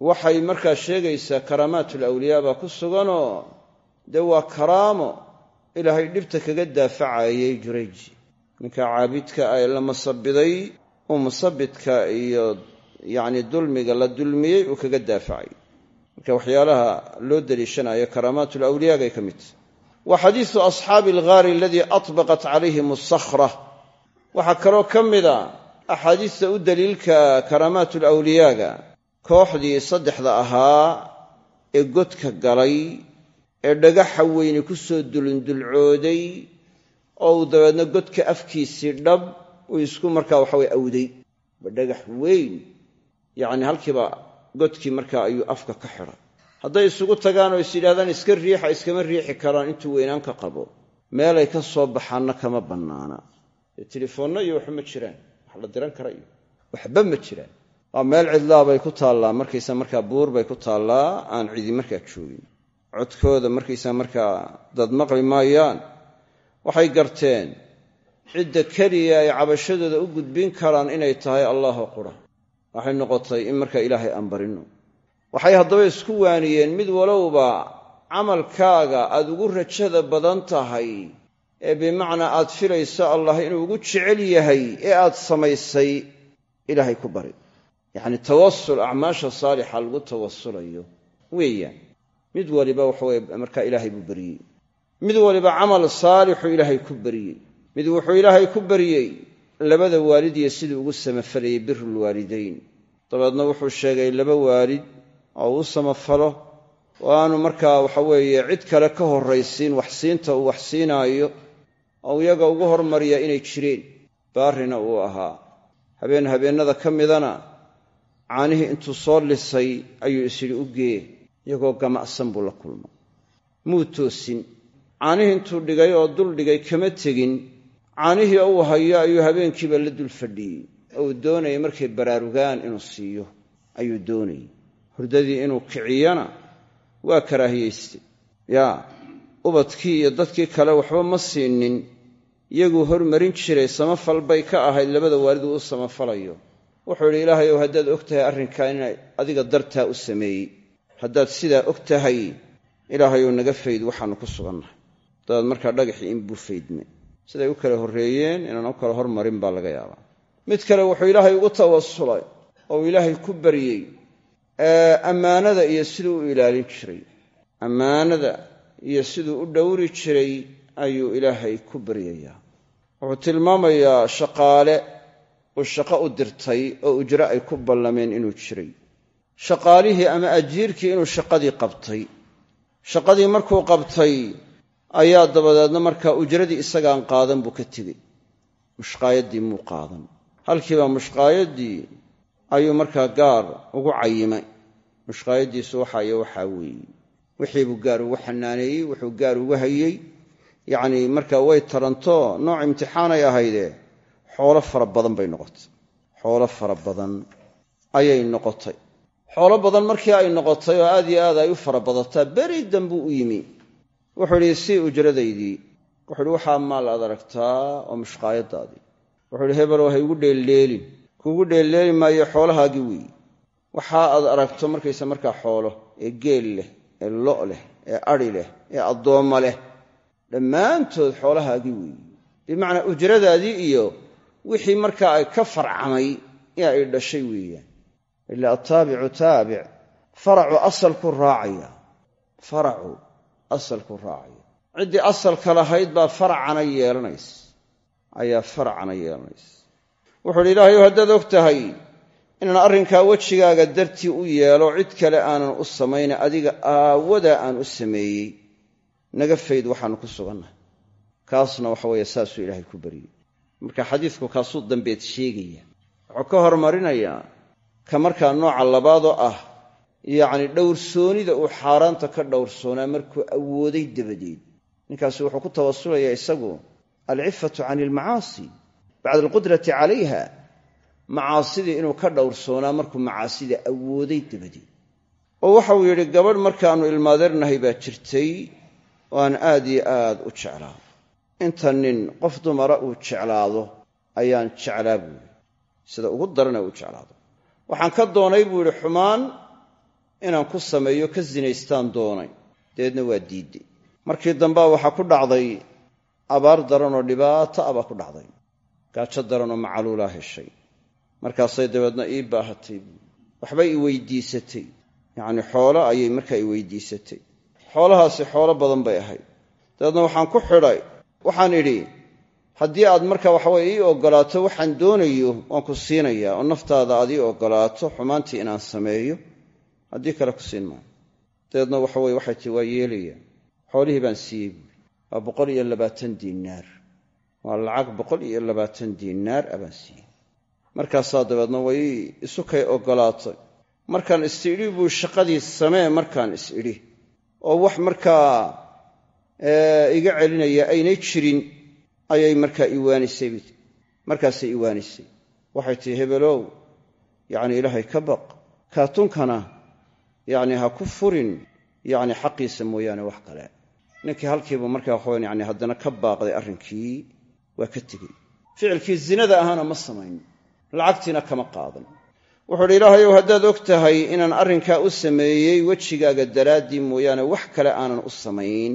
waxay markaa sheegaysaa karaamaatul awliyaa baa ku suganoo dee waa karaamo ilaahay dhibta kaga daafacayay jurayji ninka caabidka ah ee la masabiday uu musabidka iyo yacni dulmiga la dulmiyey uu kaga daafacay. Marka waxyaalaha loo deliishanayo karaamaatul awliyaagay ka mid. Tahy wa xadiisu asxaabi alghaari aladii atbaqat calayhim assakhra. Waxaa kaloo ka mida axaadiista u daliilka karaamaatul awliyaaga. Kooxdii saddexda ahaa ee godka galay ee dhagaxa weyni ku soo dulundulcooday oo uu dabeedna godka afkiisii dhab uu isku markaa waxaweye awday. Ba dhagax weyn. Yacni halkiiba godkii markaa ayuu afka ka xidhay hadday isugu tagaan oo is yidhahdaan iska riixa iskama riixi karaan intuu weynaan ka qabo. Meelay ka soo baxaanna kama bannaana. Dee telefoonna iyo waxba ma jiraan. Wax la diran kara iyo waxba ma jiraan. Waa meel cidlaa bay ku taallaa. Markaysa markaa buur bay ku taallaa. Aan cidi markaa joogin. Codkooda markaysa markaa dad maqli maayaan waxay garteen cidda keliya ay cabashadooda u gudbin karaan inay tahay allaahoo qura. Waxay noqotay in markaa ilaahay aan barino. Waxay haddaba isku waaniyeen mid walowba camalkaaga aad ugu rajada badan tahay ee bimacnaa aad filayso allah inuu ugu jecel yahay ee aad samaysay ilaahay ku bari. Yacni tawasul acmaasha saalixa lagu tawasulayo. Weeyaan mid waliba waxaweye markaa ilaahay buu beriyey mid waliba camal saalixuu ilaahay ku beriyey mid wuxuu ilaahay ku beryey labada waalid iyo siduu ugu samafalayay birulwaalidayn dabeedna wuxuu sheegay laba waalid oo uu samafalo. Oo aanu markaa waxaweeye cid kale ka horraysiin waxsiinta uu wax siinaayo oo iyaga ugu hormariya inay jireen. Baarrina uu ahaa. Habeen habeennada ka midana caanihii intuu soo lisay ayuu isyidhi u gee iyagoo gama'san buu la kulmay. Muu toosin caanihii intuu dhigay oo dul dhigay kama tegin. Caanihii uu hayo ayuu habeenkiiba la dul fadhiyey. Oo uu doonayay markay baraarugaan inuu siiyo ayuu doonayey hurdadii inuu kiciyana waa karaahiyaystay. Yaa ubadkii iyo dadkii kale waxba ma siinin. Iyaguu hormarin jiray samafal bay ka ahayd labada waalid uu u samafalayo. Wuxuu yidhi ilaahay ow haddaad og tahay arrinkaa inay adiga dartaa u sameeyey. Haddaad sidaa og tahay ilaahayou naga fayd waxaannu ku sugannahay dabaad markaa dhagaxii inbuu faydme siday u kala horreeyeen inaan u kala hormarin baa laga yaabaa. Mid kale wuxuu ilaahay ugu tawasulay oo ilaahay ku baryey ammaanada iyo siduu u ilaalin jiray. Ammaanada iyo siduu u dhowri jiray ayuu ilaahay ku baryayaa wuxuu tilmaamayaa shaqaale uu shaqo u dirtay oo ujro ay ku ballameen inuu jiray. Shaqaalihii ama ajiirkii inuu shaqadii qabtay. Shaqadii markuu qabtay ayaa dabadeedna markaa ujradii isagaan qaadan buu ka tegey mushqaayaddii muu qaadan. Halkiibaa mushqaayaddii ayuu markaa gaar ugu cayimay. Mushqaayaddiisu waxa iyo waxaa weeye. Wixii buu gaar ugu xanaaneeyey wuxuu gaar ugu hayey. Yacnii markaa way taranto nooc imtixaanay ahaydee xoolo fara badan bay noqotay. Xoolo fara badan ayay noqotay. Xoolo badan markii ay noqotay oo aad iyo aad ay u fara badataa beri dambuu u yimi wuxuu idhi sii ujradaydii wuxuu ihi waxaa maal aad aragtaa oo mushqaayaddaadii wuxuu ihi hebelow ha igu dheeldheelin kuugu dheelleeli maayo xoolahaagii weeye waxaa aad aragto markaysa markaa xoolo ee geel leh ee lo' leh ee adhi leh ee addoommo leh dhammaantood xoolahaagii weeye bimacnaa ujradaadii iyo wixii markaa ay ka farcamay ee ay dhashay weeyaan. Ilaa ataabicu taabic faracu asalku raacaya. Faracu asalku raacaya ciddii asalka lahayd baa faracana yeelanaysa. Ayaa faracana yeelanaysa. Wuxuu uhi ilaahayow haddaad og tahay inaan arrinkaa wejigaaga dartii u yeelo cid kale aanan u samayna adiga aawadaa aan u sameeyey naga fayd waxaannu ku sugannahay. Kaasna waxa weeye saasuu ilaahay ku baryey marka xadiidku kaasuu dambeed sheegaya. Wuxuu ka hormarinayaa ka markaa nooca labaadoo ah yacni dhowrsoonida uu xaaraanta ka dhowrsoonaa markuu awooday dabadeed. Ninkaasi wuxuu ku tawasulayaa isagu alcifatu can ilmacaasi bacda alqudrati calayha. Macaasidii inuu ka dhowrsoonaa markuu macaasida awooday dabadeed. Oo waxauu yidhi gabadh markaannu ilmaadeernahay baa jirtay oo aad iyo aad u jeclaa. Inta nin qof dumara uu jeclaado ayaan jeclaa buu yidhi. Sida ugu darana u jeclaado. Waxaan ka doonay buu yidhi xumaan inaan ku sameeyo ka sinaystaan doonay. Dabeedna waa diidday. Markii dambea waxaa ku dhacday abaar daranoo dhibaato a baa ku dhacday. Gaajo daranoo macaluulaa heshay. Markaasay dabeedna ii baahatay. Waxbay i weydiisatay. Yacnii xoolo ayay markaa i weydiisatay. Xoolahaasi xoolo badan bay ahayd. Dabeedna waxaan ku xidhay. Waxaan idhi haddii aad marka waxaweye ii oggolaato waxaan doonayo waan ku siinayaa oo naftaada aad ii oggolaato xumaantii inaan sameeyo haddii kale ku siin maayo dabeedna waxaweye waxay tii waa yeelayaa xoolihii baan siiyey buuri waa boqol iyo labaatan diinaar. Waa lacag boqol iyo labaatan diinaar a baan siiyey markaasaa dabeedna way isu kay oggolaatay markaan is idhi buu shaqadii samee markaan is idhi. Oo wax markaa iga celinaya aynay jirin ayay markaa iwaanisay markaasay iwaanisay waxay tihi hebelow yacni ilaahay ka baq. Kaatunkana yacni ha ku furin yacni xaqiisa mooyaane wax kale. Ninkii halkiiba markaa waxawan yani haddana ka baaqday arrinkii waa ka tegey. Ficilkii zinada ahaana ma samayn lacagtiina kama qaadan. Wuxuu uhi ilaahayow haddaad og tahay inaan arrinkaa u sameeyey wejigaaga daraaddii mooyaane wax kale aanan u samayn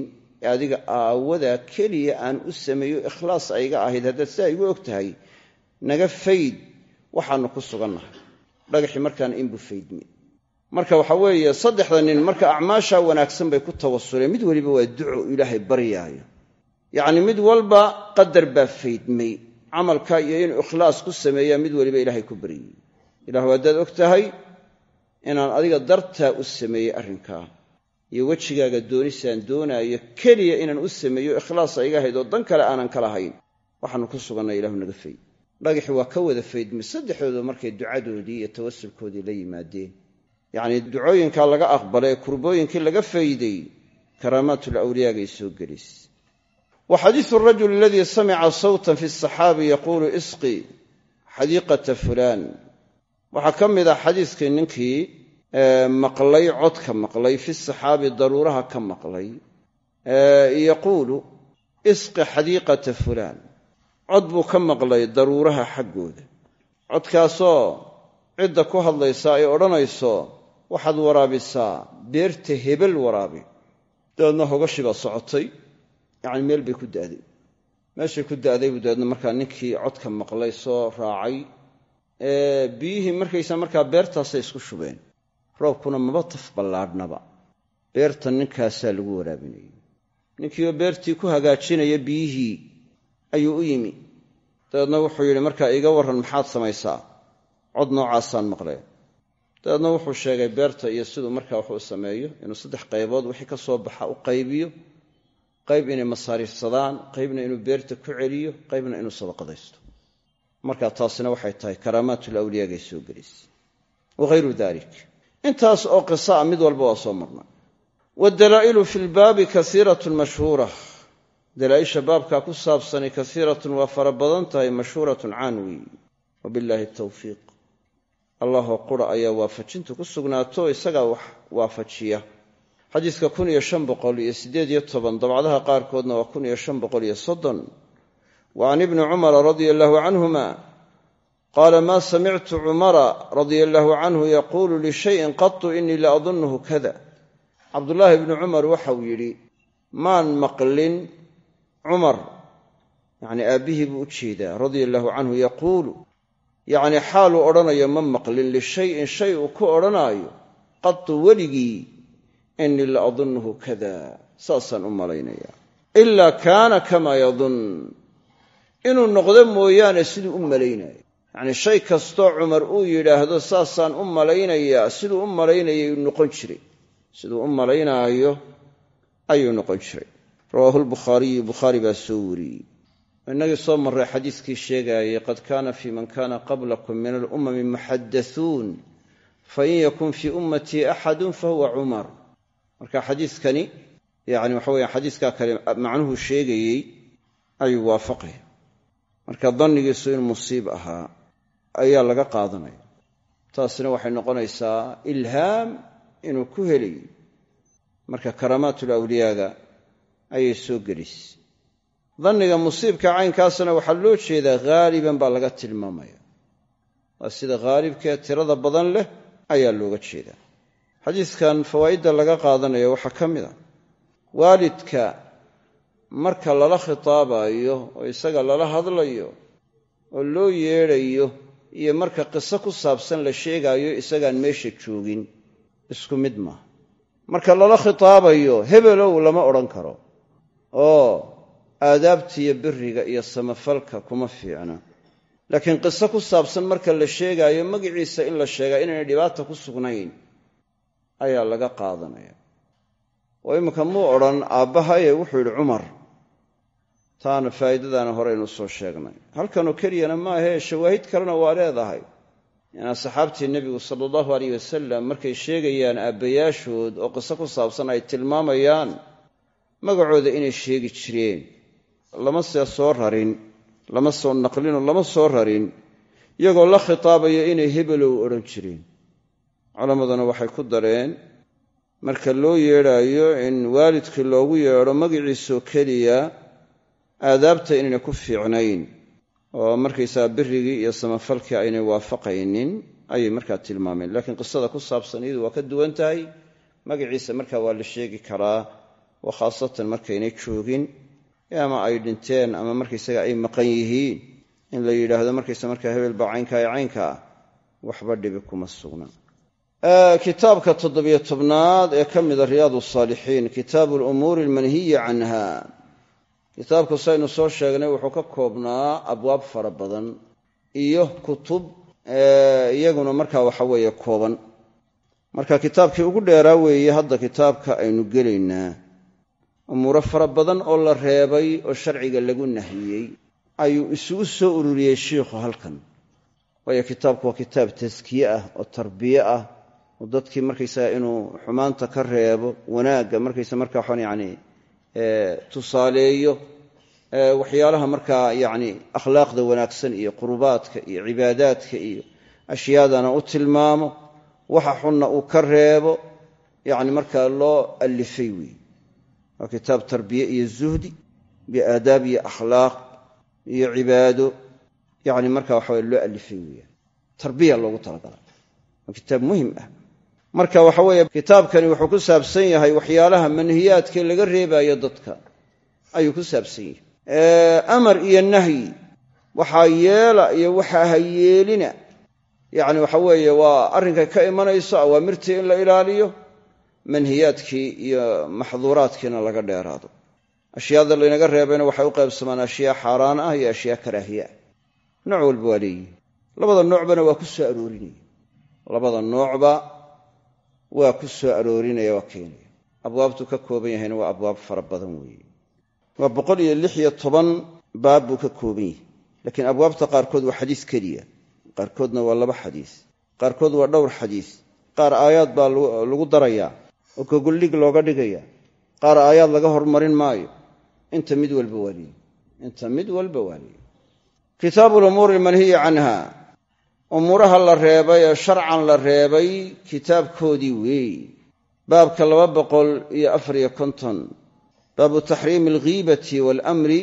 adiga aawadaa keliya aan u sameeyo ikhlaas ayga ahayd haddaad sidaa igu og tahay naga fayd waxaannu ku sugannahay. Dhagaxii markaana inbuu faydmay marka waxa weeye saddexda nin marka acmaashaa wanaagsan bay ku tawasuleen mid weliba waa duco ilaahay baryaayo. Yacni mid walba qadar baa faydmay. Camalka iyo inuu ikhlaas ku sameeyaa mid weliba ilaahay ku baryey ilahu haddaad og tahay inaan adiga dartaa u sameeyey arrinkaa iyo wejigaaga doonisaan doonaayo keliya inaan u sameeyo ikhlaasa iga hayd oo dan kale aanan ka lahayn waxaanu ku sugannay ilahu naga fayd dhagaxi waa ka wada faydmay. Saddexdooda markay ducadoodii iyo tawasulkoodii la yimaadeen yacnii ducooyinkaa laga aqbalay kurbooyinkii laga fayday karaamaatul awliyaagay soo gelis. Wa xadiisu rajul aladii samica sawtan fi saxaabi yaquulu isqi xadiiqata fulaan. Waxaa ka mid ah xadiiskii ninkii maqlay codka maqlay fi saxaabi daruuraha ka maqlay yaquulu isqi xadiiqata fulaan. Cod buu ka maqlay daruuraha xaggooda. Codkaasoo cidda ku hadlaysa ay odhanayso waxaad waraabisaa beerta hebel waraabi. Dabeedna hogashii baa socotay. Yacni meel bay ku da'day meeshay ku da'day buu dabeedna markaa ninkii codka maqlay soo raacay biyihii markaysa markaa beertaasay isku shubeen. Roobkuna maba taf ballaadhnaba. Beerta ninkaasaa lagu waraabinayay. Ninkiioo beertii ku hagaajinaya biyihii ayuu u yimi. Dabeedna wuxuu yidhi markaa iiga warran maxaad samaysaa? Cod noocaasaan maqlee dabeedna wuxuu sheegay beerta iyo siduu markaa waxuu sameeyo inuu saddex qaybood wixii ka soo baxa u qaybiyo. Qayb inay masaariifsadaan qaybna inuu beerta ku celiyo qaybna inuu sadaqadaysto. Marka taasina waxay tahay karaamaatul awliyaagay soo gelaysa wahayru dalik intaas oo qisa mid walba waa soo marnay waddalaa'ilu fi lbaabi kasiiratun mashhuura. Dalaa'isha baabkaa ku saabsani kasiiratun waa fara badan tahay mashhuuratun caan weeyi wabilaahi tawfiiq allahoo qura ayaa waafajintu ku sugnaato isagaa wax waafajiya. Xadiiska kun iyo shan boqol iyo siddeed iyo toban dabcadaha qaarkoodna waa kun iyo shan boqol iyo soddon. Wa can ibni cumara radia allahu canhuma qaala maa samictu cumara radia allahu canhu yaquulu lishayin qatu inii la adunnuhu kada. Cabdullaahi bni cumar waxau yidhi maan maqlin cumar. Yacnii aabbihii buu u jeedaa radia canhu yaquulu yacnii xaaluu odhanayo ma maqlin lishayin shay uu ku odhanaayo. Qatu weligii inii la adunnuhu kada. Saasaan u malaynayaa ilaa kaana kamaa yadun. Inuu noqdo mooyaane siduu u malaynayo yacnii shay kastoo cumar uu yidhaahdo saasaan u malaynayaa siduu u malaynayay noqon jiray. Siduu u malaynaayo ayuu noqon jiray. Rawaahu lbukhaariyu bukhaari baa soo wariyey innagii soo marray xadiiskii sheegaayay qad kaana fii man kana qablakum min alumami muxadathuun fain yakun fii ummatii axadun fahuwa cumar marka xadiiskani yani waxa weya xadiiskaa kale macnuhu sheegayey ayuu waafaqaya. Marka dannigiisu in musiib ahaa ayaa laga qaadanaya. Taasina waxay noqonaysaa ilhaam inuu ku helayo marka karaamaatul awliyaaga ayay soo gelisay danniga musiibka caynkaasna waxaa loo jeedaa haaliban baa laga tilmaamaya. Waa sida haalibkee tirada badan leh ayaa looga jeedaa. Xadiiskan fawaa'idda laga qaadanaya waxaa ka mid a waalidka marka lala khitaabayo oo isaga lala hadlayo oo loo yeedhayo iyo marka qiso ku saabsan la sheegaayo isagaan meesha joogin isku mid maaha. Marka lala khitaabayo hebelow lama odhan karo. Oo aadaabtiiyo biriga iyo samafalka kuma fiicna. Laakiin qiso ku saabsan marka la sheegaayo magiciisa in la sheegaa inaynay dhibaata ku sugnayn ayaa laga qaadanaya. Oo iminka muu odhan aabbahaye wuxuu yidhi cumar taana faa'iidadaana horeynu soo sheegnay. Halkanoo keliyana maahee shawaahid kalena waa leedahay. In asxaabtii nebigu sala allahu aleyh wasalam markay sheegayaan aabbayaashood oo qiso ku saabsan ay tilmaamayaan magacooda inay sheegi jireen lama see soo rarin lama soo naqlinoo lama soo rarin iyagoo la khitaabayo inay hebelow odhan jireen culammaduna waxay ku dareen marka loo yeedhaayo in waalidkii loogu yeedho magiciisoo keliya aadaabta inayna ku fiicnayn oo markaysaga birigii iyo samafalkii aynay waafaqaynin ayay markaa tilmaameen. Laakiin qisada ku saabsan iyadu waa ka duwan tahay magaciisa markaa waa la sheegi karaa wa khaasatan markaynay joogin ama ay dhinteen ama markaysaga ay maqan yihiin in la yidhaahdo markaysa markaa hebel baa caynka ee caynka ah waxba dhibi kuma sugna. Kitaabka toddobiyo tobnaad ee ka mida riyaad saalixiin kitaabu lumuuri almanhiyi canha. Kitaabku saynu soo sheegnay wuxuu ka koobnaa abwaab fara badan iyo kutub iyaguna markaa waxa weeye kooban. Marka kitaabkii ugu dheeraa weeye hadda kitaabka aynu gelaynaa umuuro fara badan oo la reebay oo sharciga lagu nahiyey ayuu isugu soo ururiyey shiikhu halkan. Waayo kitaabku waa kitaab taskiye ah oo tarbiye ah. Oo dadkii markaysaga inuu xumaanta ka reebo wanaagga markaysa markaa waxaan yani tusaaleeyo waxyaalaha markaa yani akhlaaqda wanaagsan iyo qurubaadka iyo cibaadaadka iyo ashyaadana u tilmaamo waxa xunna uu ka reebo yani markaa loo alifay weeye waa kitaab tarbiye iyo zuhdi biaadaab iyo akhlaaq iyo cibaado. Yani marka waxa loo alifay weeyaan. Tarbiya loogu talagalay. Waa kitaab muhiim ah. Marka waxa weeye kitaabkani wuxuu ku saabsan yahay waxyaalaha manhiyaadkee laga reebaayo dadka. Ayuu ku saabsan yahay. Amar iyo nahyi waxaa yeela iyo waxaa ha yeelina yacni waxa waa arrinkay ka imanayso awaamirtii in la ilaaliyo manhiyaadkii iyo maxduuraadkiina laga dheeraado. Ashyaada laynaga reebayna waxay u qaybsamaan ashyaa xaaraan ah iyo ashyaa karaahiye ah nooc walba waa leeyihi labada noocbana waa ku soo aroorinaya labada noocba waa ku soo aroorinaya waa keenaya abwaabtuu ka kooban yahayna waa abwaab fara badan weeye. Waa boqol iyo lix iyo toban baab buu ka kooban yahay. Laakiin abwaabta qaarkood waa xadiis keliya. Qaarkoodna waa laba xadiis. Qaarkood waa dhowr xadiis. Qaar aayaad baa lagu darayaa oo gogoldhig looga dhigaya. Qaar aayaad laga hormarin maayo. Inta mid walba waa leeyi inta mid walba waa leeyi kitaabu lumuuri almanhiyi canha. Umuuraha la reebay ee sharcan la reebay kitaabkoodii weeyi baabka laba boqol iyo afariyo konton. Baabu taxriimi alghiibati waalamri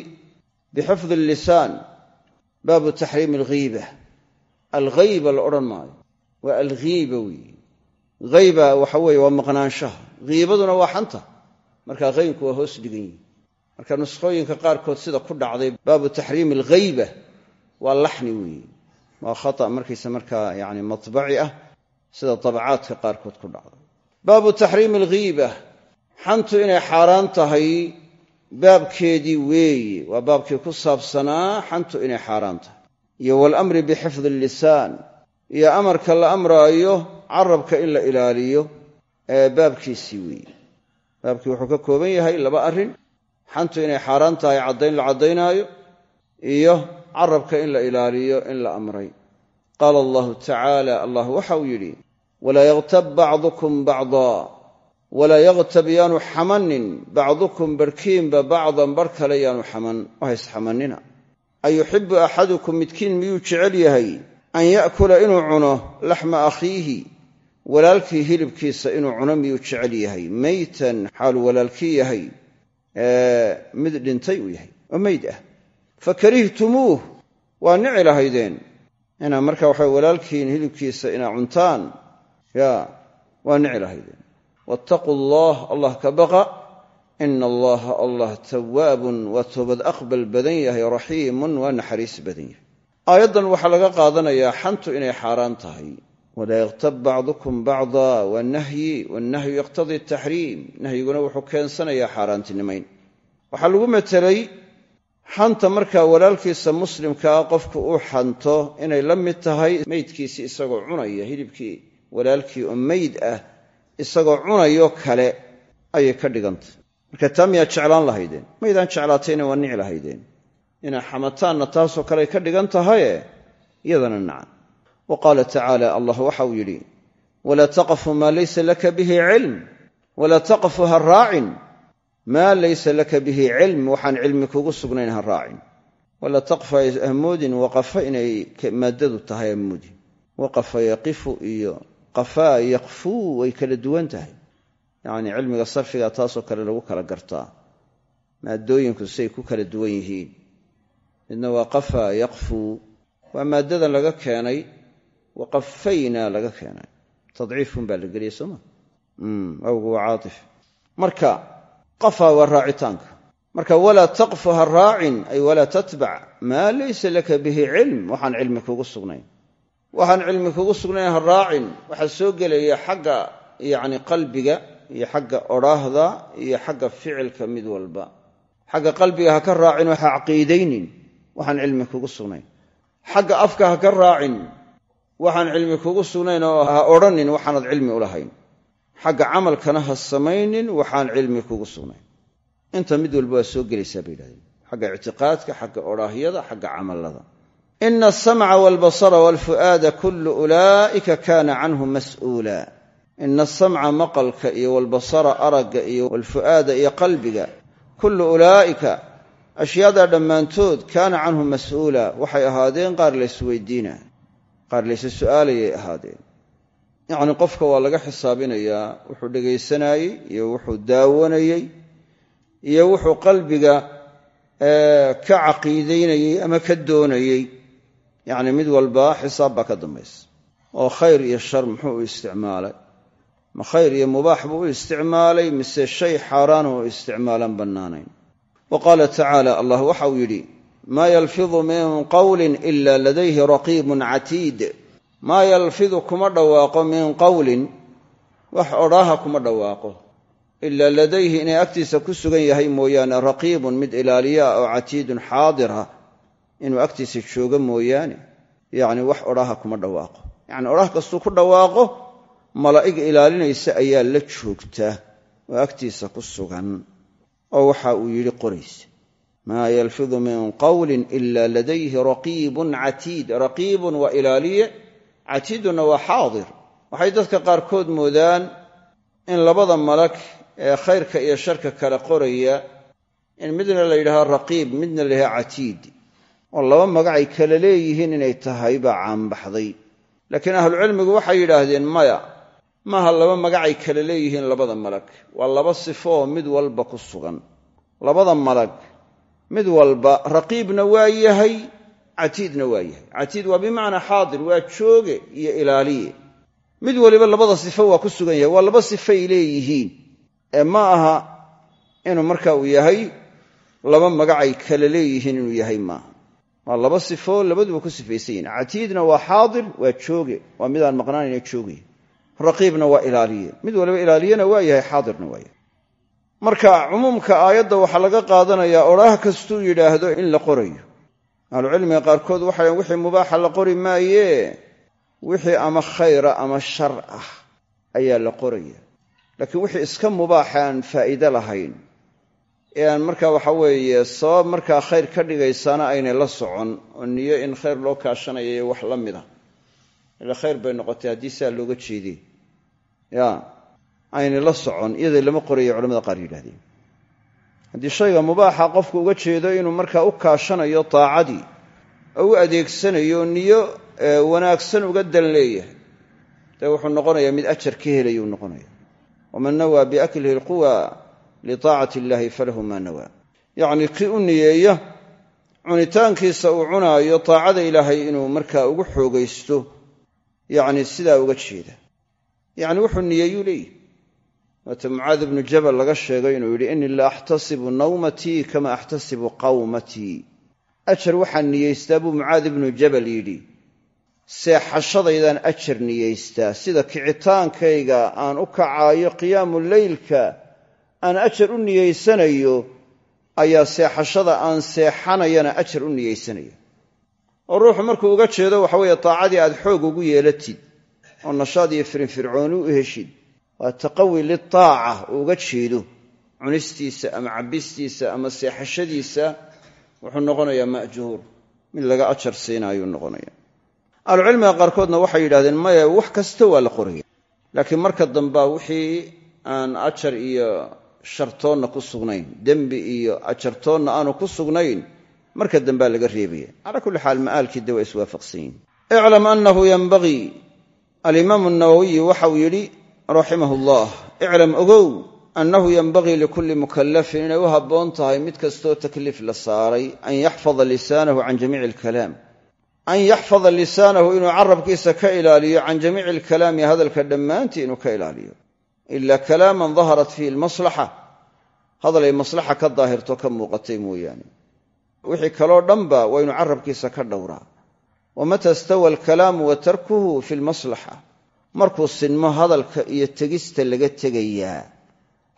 bixifdi allisaan. Baabu taxriimi alghiiba. Alghayba la odhan maayo. Waa alghiiba weeye hayba waxa weeye waa maqnaanshaha. Hiibaduna waa xanta. Marka haynku waa hoos dhigan yihi marka nuskhooyinka qaarkood sida ku dhacday baabu taxriimi alghayba waa laxni weeye. Waa khata markaysa markaa yani matbaci ah sida dabacaadka qaarkood ku dhacday baabu taxriimi alghiiba xantu inay xaaraan tahay baabkeedii weeye. Waa baabkii ku saabsanaa xantu inay xaaraan tahay. Iyo waalamri bixifdi allisaan iyo amarka la amraayo carabka in la ilaaliyo ee baabkiisii weeye baabkii wuxuu ka kooban yahay laba arrin. Xantu inay xaaraan tahay caddayn la caddaynaayo iyo carabka in la ilaaliyo in la amray. Qaala allahu tacaala allah waxa uu yidhi walaa yaktab bacdukum bacdaa walaa yaktab yaanu xamanin bacdukum barhkiinba bacdan barh kale yaanu xaman wahaysxamannina ayuxibu axadukum midkiin miyuu jecel yahay an ya'kula inuu cuno laxma akhiihi walaalkii hilibkiisa inuu cuno miyuu jecel yahay? Meytan xaaluu walaalkii yahay. Mid dhintay uu yahay oo meyd ah. Fakarihtumuuh waa nici lahaydeen. Inaa marka waxa walaalkiin hilibkiisa inaa cuntaan ya waa nici lahaydeen. Wattaquu allah allah ka baqa. Ina allaha allah tawaabun waa toobad aqbal badan yahay raxiimun waa naxariis badan yahay aayaddan waxaa laga qaadanayaa xantu inay xaaraan tahay. Walaa yaktab bacdukum bacda waa nahyi wannahyu yaqtadii taxriim nahyiguna wuxuu keensanayaa xaaraantinimayn. Waxaa lagu metelay xanta markaa walaalkiisa muslimkaa qofku uu xanto inay la mid tahay meydkiisii isagoo cunaya hilibkii walaalkii oo meyd ah isagoo cunayo kale ayay ka dhigantay. Marka taa miyaad jeclaan lahaydeen? Maydaan jeclaatayna waa nici lahaydeen inaa xamataanna taasoo kale ay ka dhigan tahaye? Iyadana nacan wa qaala tacaala allah waxa uu yidhi walaa taqfu maa laysa laka bihi cilm walaa taqfu ha raacin. Maa laysa laka bihi cilm waxaan cilmi kugu sugnayn ha raacin. Walaa taqfu hamoodin waqafa inay maaddadu tahay hamoodin waqafa yaqifu iyo qafaa yaqfuu way kala duwan tahay. Yacnii cilmiga sarfiga taasoo kale lagu kala gartaa. Maaddooyinku siay ku kala duwan yihiin midna waa qafaa yaqfuu waa maaddadan laga keenay waqafayna laga keenay. Tadciifun baa la geliyey sooma awgu waa caatif. Marka qafaa waa raacitaanka. Marka walaa taqfu ha raacin ay walaa tatbac. Maa laysa laka bihi cilm. Waxaan cilmi kugu sugnayn. Waxaan cilmi kugu sugnayn ha raacin. Waxaa soo gelaya xagga yacni qalbiga iyo xagga odhaahda iyo xagga ficilka mid walba. Xagga qalbiga ha ka raacin oo ha caqiidaynin waxaan cilmi kugu sugnayn xagga afka ha ka raacin waxaan cilmi kugu sugnayn oo ha odhanin waxaanad cilmi u lahayn. Xagga camalkana ha samaynin waxaan cilmi kugu sugnayn inta mid walba waa soo gelaysaa bay yidhahdeen. Xagga ictiqaadka xagga odhaahyada xagga camallada. Ina asamca walbasara walfu'aada kullu ulaa'ika kaana canhu mas'uula. Ina asamca maqalka iyo walbasara aragga iyo walfu'aada iyo qalbiga kullu ulaa'ika ashyaadaa dhammaantood kaana canhu mas'uula waxay ahaadeen qaar laysweydiina qaar layse su'aalayay ahaadeen. Yacnii qofka waa laga xisaabinayaa wuxuu dhegaysanaayey iyo wuxuu daawanayey iyo wuxuu qalbiga ka caqiidaynayey ama ka doonayey. Yacni mid walba xisaab ka dambaysa. Oo khayr iyo shar muxuu u isticmaalay. Ma khayr iyo mubaax buu u isticmaalay mise shay xaaraan oo isticmaalaan bannaanayn wa qaala tacaala allah waxa uu yidhi maa yalfidu min qawlin ila ladayhi raqiibun catiid maa yalfidu kuma dhawaaqo min qawlin wax odhaaha kuma dhawaaqo. Ilaa ladayhi inay agtiisa ku sugan yahay mooyaane raqiibun mid ilaaliya oo catiidun xaadir ah inuu agtiisa joogo mooyaane. Yacni wax odhaha kuma dhawaaqo. Yacni odhah kastuu ku dhawaaqo malaa'ig ilaalinaysa ayaa la joogta oo agtiisa ku sugan oo waxa uu yidhi qoraysa maa yalfidu min qawlin ila ladayhi raqiibun catiid. Raqiibun waa ilaaliye catiidunna waa xaadir. Waxay dadka qaarkood moodaan in labada malag ee khayrka iyo sharka kale qoraya in midna la yidhaha raqiib midna la yidhaha catiid. Oo laba magacay kale leeyihiin inay tahay baa caanbaxday. Laakiin ahlucilmigu waxay yidhaahdeen maya maaha laba magacay kale leeyihiin labada malag. Waa laba sifo oo mid walba ku sugan. Labada malag mid walba raqiibna waa yahay catiidna waa yahay. Catiid waa bimacnaa xaadir waa jooge iyo ilaaliye. Mid waliba labada sifo waa ku sugan yahay. Waa laba sifay leeyihiin. Ee ma aha inuu marka uu yahay laba magacay kale leeyihiin inuu yahay maaha waa laba sifo labaduba ku sifaysan yihiin catiidna waa xaadir waa jooge. Waa midaan maqnaanayna joogaya raqiibna waa ilaaliye. Mid waliba ilaaliyena waa yahay xaadirna waa yahay. Marka cumuumka aayadda waxaa laga qaadanayaa odhaah kastuu yidhaahdo in la qorayo. Ahlucilmiga qaarkood waxay wixii mubaaxa la qori maayee wixii ama khayra ama shar ah ayaa la qoraya. Laakiin wixii iska mubaaxa aan faa'iide lahayn. Ee aan markaa waxa weeye sabab markaa khayr ka dhigaysaana aynay la socon oo niyo in khayr loo kaashanayo wax la mida ila khayr bay noqotay haddii sidaa looga jeedee ya aynay la socon iyadoo lama qorayo culamada qaar yidhahdeen haddii shayga mubaaxa qofku uga jeedo inuu markaa u kaashanayo taacadii oo u adeegsanayo niyo wanaagsan uga dan leeyahay dee wuxuu noqonayaa mid ajar ka helayuu noqonaya waman nawaa biaklihi alquwa litaacati illaahi falahu maa nawaa. Yacnii kii u niyeeya cunitaankiisa uu cunaayo taacada ilaahay inuu markaa ugu xoogaysto yacni sidaa uga jeeda yacni wuxuu niyeeyuu leeyihi waata mucaad ibnu jabal laga sheegay inuu yidhi innii la axtasibu nawmatii kama axtasibu qawmatii ajar waxaan niyeystaa buu mucaad ibnu jabal yidhi. Seexashadaydaan ajar niyeystaa sida kicitaankayga aan u kacaayo qiyaamu leylka aan ajar u niyeysanayo ayaa seexashada aan seexanayana ajar u niyeysanaya oo ruuxu markuu uga jeedo waxa weeye taacadii aad xoog ugu yeelatid oo nashaad iyo firinfircooni u heshid. Waa taqawi litaaca uu uga jeedo. Cunistiisa ama cabbistiisa ama seexashadiisa wuxuu noqonayaa ma'juur. Mid laga ajar siinaayuu noqonaya. Ahlucilmiga waxay yidhahdeen maya wax kasta waa la qoraya. Laakiin marka dambea wixii aan ajar iyo shartoonna ku sugnayn dembi iyo ajartoonna aanu ku sugnayn marka dambea laga reebaya. Calaa kulli xaal ma'aalkii de waa iswaafaqsan yihiin iclam alimaamu nawowiyi waxauu yidhi raximah llah iclam ogow annahu yenbagii likulli mukallafin inay u habboon tahay mid kastoo takliif la saaray an yaxfada lisaanahu can jamiici alkalaam. An yaxfada lisaanahu inuu carabkiisa ka ilaaliyo can jamiici alkalaami hadalka dhammaantii inuu ka ilaaliyo. Ila kalaaman daharat fiihi almaslaxa. Hadal ay maslaxa ka daahirto ka muuqatay mooyaane. Wixii kaloo dhanba waa inuu carabkiisa ka dhowraa wamata stawa alkalaamu wa tarkuhu fi lmaslaxa markuu sinmo hadalka iyo tegista laga tegayaa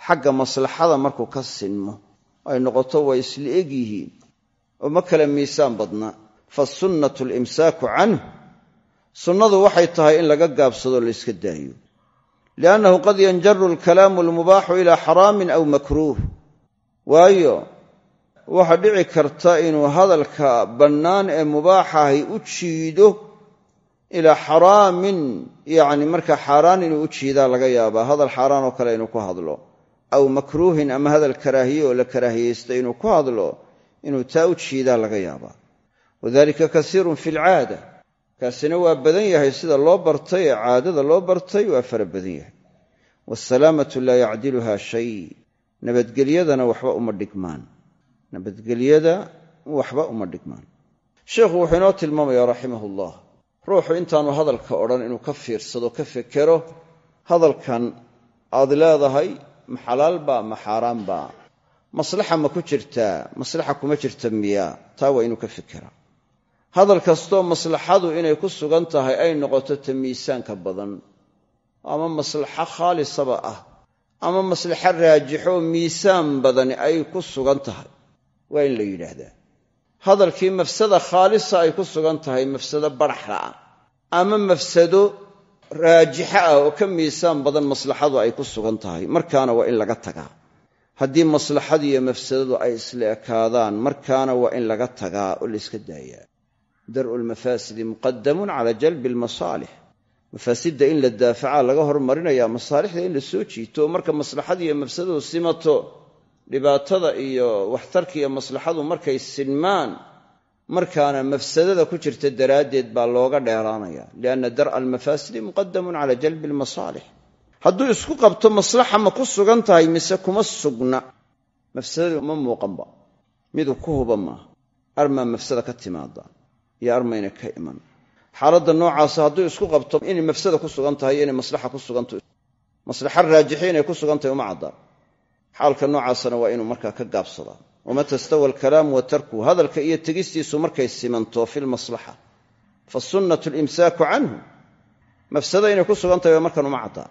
xagga maslaxada markuu ka sinmo ay noqoto waa isla eg yihiin oo ma kala miisaan badna fasunnatu alimsaaku canh sunnadu waxay tahay in laga gaabsado la yska daayo liannahu qad yanjaru alkalaamu almubaaxu ilaa xaraamin aw makruuh waayo waxaa dhici karta inuu hadalka bannaan ee mubaaxahay u jiido ilaa xaraamin yacni markaa xaaraan inuu u jiidaa laga yaabaa hadal xaaraan oo kale inuu ku hadlo. Aw makruuhin ama hadal karaahiye oo la karaahiyeysta inuu ku hadlo inuu taa u jiidaa laga yaabaa wadalika kasiirun fi alcaada kaasina waa badan yahay sida loo bartay ee caadada loo bartay waa fara badan yahay. Waasalaamatu laa yacdiluha shay. Nabadgelyadana waxba uma dhigmaan nabadgelyada waxba uma dhigmaan. Sheikhu wuxuu inoo tilmaamayaa raximah ullah ruuxu intaanu hadalka odhan inuu ka fiirsado ka fekero hadalkan aad leedahay ma xalaalba ma xaaraanba maslaxa ma ku jirtaa maslaxa kuma jirta miya taa waa inuu ka fekeraa hadal kastoo maslaxadu inay ku sugan tahay ay noqoto ta miisaanka badan. Ama maslaxo khaalisaba ah ama maslaxo raajixo miisaan badani ay ku sugan tahay waa in la yidhaahdaa. Hadalkii mafsada khaalisa ay ku sugan tahay mafsado baraxla ah ama mafsado raajixa ah oo ka miisaan badan maslaxadu ay ku sugan tahay markaana waa in laga tagaa. Haddii maslaxadu iyo mafsadadu ay isla ekaadaan markaana waa in laga tagaa oo la yska daayaa. Dar'u lmafaasidi muqadamun cala jalbi almasaalix. Mafaasidda in la daafacaa laga hormarinayaa masaalixda in la soo marka maslaxada iyo mafsadadu simato dhibaatada iyo waxtarka iyo maslaxadu markay sinmaan markaana mafsadada ku jirta daraaddeed baa looga dheeraanaya lianna dar'a almafaasidi muqadamun cala jalbi almasaalix. Hadduu isku qabto maslaxa ma ku sugan tahay mise kuma sugna mafsadadu ma muuqanba. Miduu ku huba maaha. Armaa mafsada ka timaada iyo armayna ka iman. Xaaladda noocaasa hadduu isku qabto inay mafsada ku sugan tahay inay maslaxa ku sugantahy maslaxa raajixi inay ku sugan tahay uma caddaan xaalka noocaasana waa inuu markaa ka gaabsadaa wamata stawa alkalaamu wa tarkuhu hadalka iyo tegistiisu markay simanto fi lmaslaxa fasunnatu alimsaaku canhu mafsada inay ku sugan tahay waa markan uma caddaa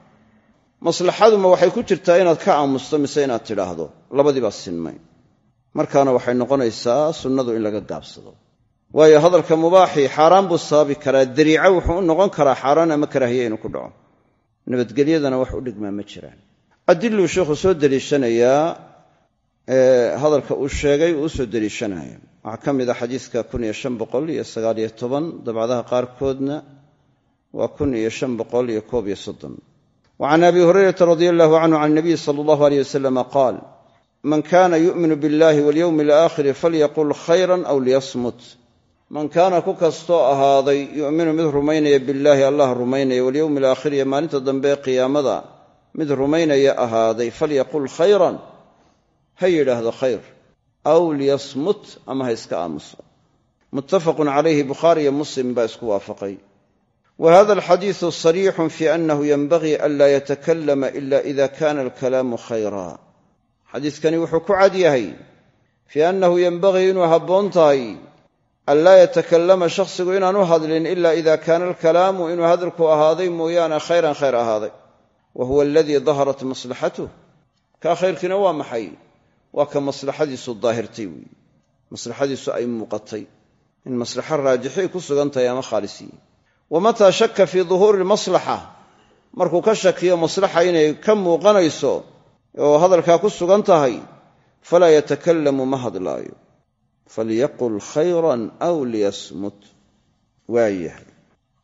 maslaxaduma waxay ku jirtaa inaad ka aamusto mise inaad tidhaahdo labadiibaa sinmay. Markaana waxay noqonaysaa sunnadu in laga gaabsado. Waayo hadalka mubaaxii xaaraan buu sababi karaa dariico wuxuu u noqon karaa xaaraan ama karaahiye inuu ku dhaco. Nabadgelyadana wax u dhigmaa ma jiraan adiluu sheikhu soo deliishanayaa hadalka uu sheegay uu u soo deliishanaya waxaa ka mid a xadiiska kun iyo shan boqol iyo sagaaliyo toban dabcadaha qaarkoodna waa kun iyo shan boqol iyo koob iyo soddon. Wa can abi hurayrata radia allahu canhu can nabiyi sala allahu aleyh wasalama qaal man kana yu'minu billahi walyowmi alaakhiri falyaqul khayran aw liyasmut. Man kaana ku kastoo ahaaday yu'minu mid rumaynaya billaahi allah rumaynaya walyowmi alaakhir iyo maalinta dambe ee qiyaamada mid rumaynaya ahaaday falyaqul khayran ha yidhaahdo khayr aw liyasmut ama ha iska aamuso. Muttafaqun calayhi bukhaari iyo muslim baa isku waafaqay. Wa hada alxadiidu sariixun fi annahu yenbagii an laa yatakalama ila ida kana alkalaamu khayra. Xadiidkani wuxuu ku cad yahay fii annahu yenbagii inuu habboon tahay an laa yatakallama shakhsigu inaan u hadlin ila ida kaana alkalaamu inuu hadalku ahaaday mooyaane khayran khayr ahaaday wa huwa aladii daharat maslaxatuh kaa khayrkiina waa maxay? Waa ka maslaxadiisu daahirtay weeye maslaxadiisu ay muuqatay. In maslaxo raajixay ku sugan tahay ama khaalisiyi wa mataa shaka fii duhuuri lmaslaxa markuu ka shakiyo maslaxa inay ka muuqanayso oo hadalkaa ku sugan tahay falaa yatakallamu ma hadlaayo. Falyaqul khayran aw liyasmut. Waa yahay.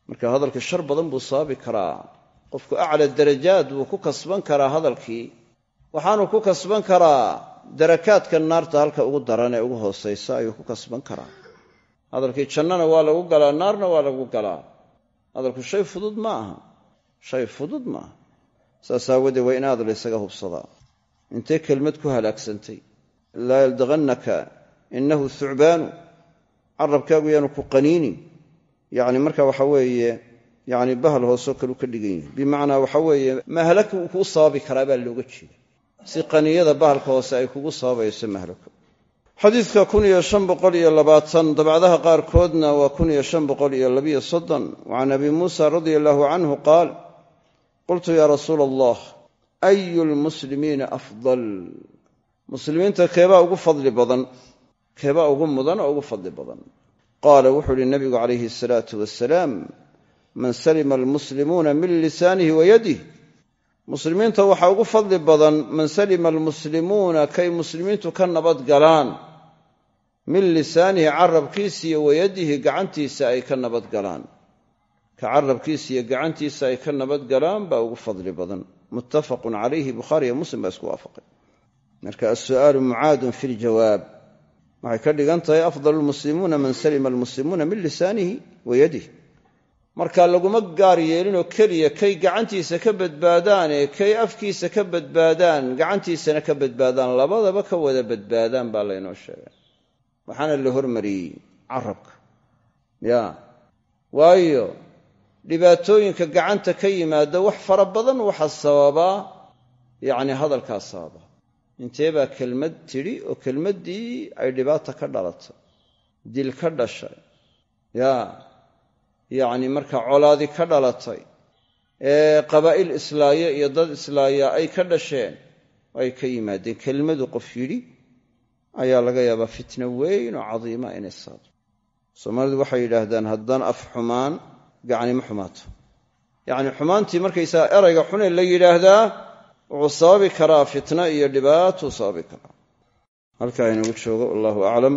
Marka hadalka shar badan buu sababi karaa qofku acla darajaad buu ku kasban karaa hadalkii. Waxaanu ku kasban karaa darakaadka naarta halka ugu daran ee ugu hoosaysa ayuu ku kasban karaa. Hadalkii jannana waa lagu galaa naarna waa lagu galaa. Hadalku shay fudud ma aha. Shay fudud ma aha. Saas aawadee waa in aad la ysaga hubsadaa. Intee kelmad ku halaagsantay? Laa yaldaqannaka innahu thucbaanu carabkaagu yaanu ku qaniini yacni marka waxa weeye yacni bahal hoosoo kale u ka dhigan yahay. Bimacnaa waxa weeye mahlaka uu kuu sababi karaa baa looga jeeda si qaniyada bahalka hoose ay kugu sababayso mahlako xadiidka kun iyo shan boqol iyo labaatan dabcdaha qaarkoodna waa kun iyo shan boqol iyo labiyo soddon. Wa can abi muusa radia allahu canhu qaal qultu yaa rasuula allah ayu lmuslimiina afdal? Muslimiinta keebaa ugu fadli badan keebaa ugu mudan oo ugu fadli badan. Qaala wuxuu uhi nabigu calayhi asalaatu wasalaam man salima almuslimuuna min lisaanihi wa yadih muslimiinta waxaa ugu fadli badan man salima almuslimuuna kay muslimiintu ka nabad galaan. Min lisaanihi carabkiisa iyo wayadihi gacantiisa ay ka nabad galaan. Ka carabkiisa iyo gacantiisa ay ka nabad galaan baa ugu fadli badan. Muttafaqun calayhi bukhaariyo muslim baa isku waafaqay. Marka asu'aalu mucaadun fi ljawaab waxay ka dhigan tahay afdal lmuslimuuna man salima almuslimuuna min lisaanihi wa marka laguma gaar yeelinoo keliya kay gacantiisa ka badbaadaan ee kay afkiisa ka badbaadaan gacantiisana ka badbaadaan labadaba ka wada badbaadaan baa laynoo sheegay. Waxaana la hormariyey carabka ya. Waayo dhibaatooyinka gacanta ka yimaada wax fara badan waxaa sababaa yacni hadalkaa sababa. Intee baa kelmad tidhi oo kelmaddii ay dhibaata ka dhalatay dil ka dhashay. Ya yacni markaa colaadi ka dhalatay ee qabaa'il islaaya iyo dad islaaya ay ka dhasheen ay ka yimaadeen kelmadu qof yidhi ayaa laga yaabaa fitno weyn oo cadiima inay saabto soomaalidu waxay yidhaahdaan haddaan af xumaan gacni ma xumaato. Yacni xumaantii markaysaga erayga xune la yidhaahdaa wuxuu sababi karaa fitno iyo dhibaatuu sababi karaa. Halkaa inagu joogo wallahu aclam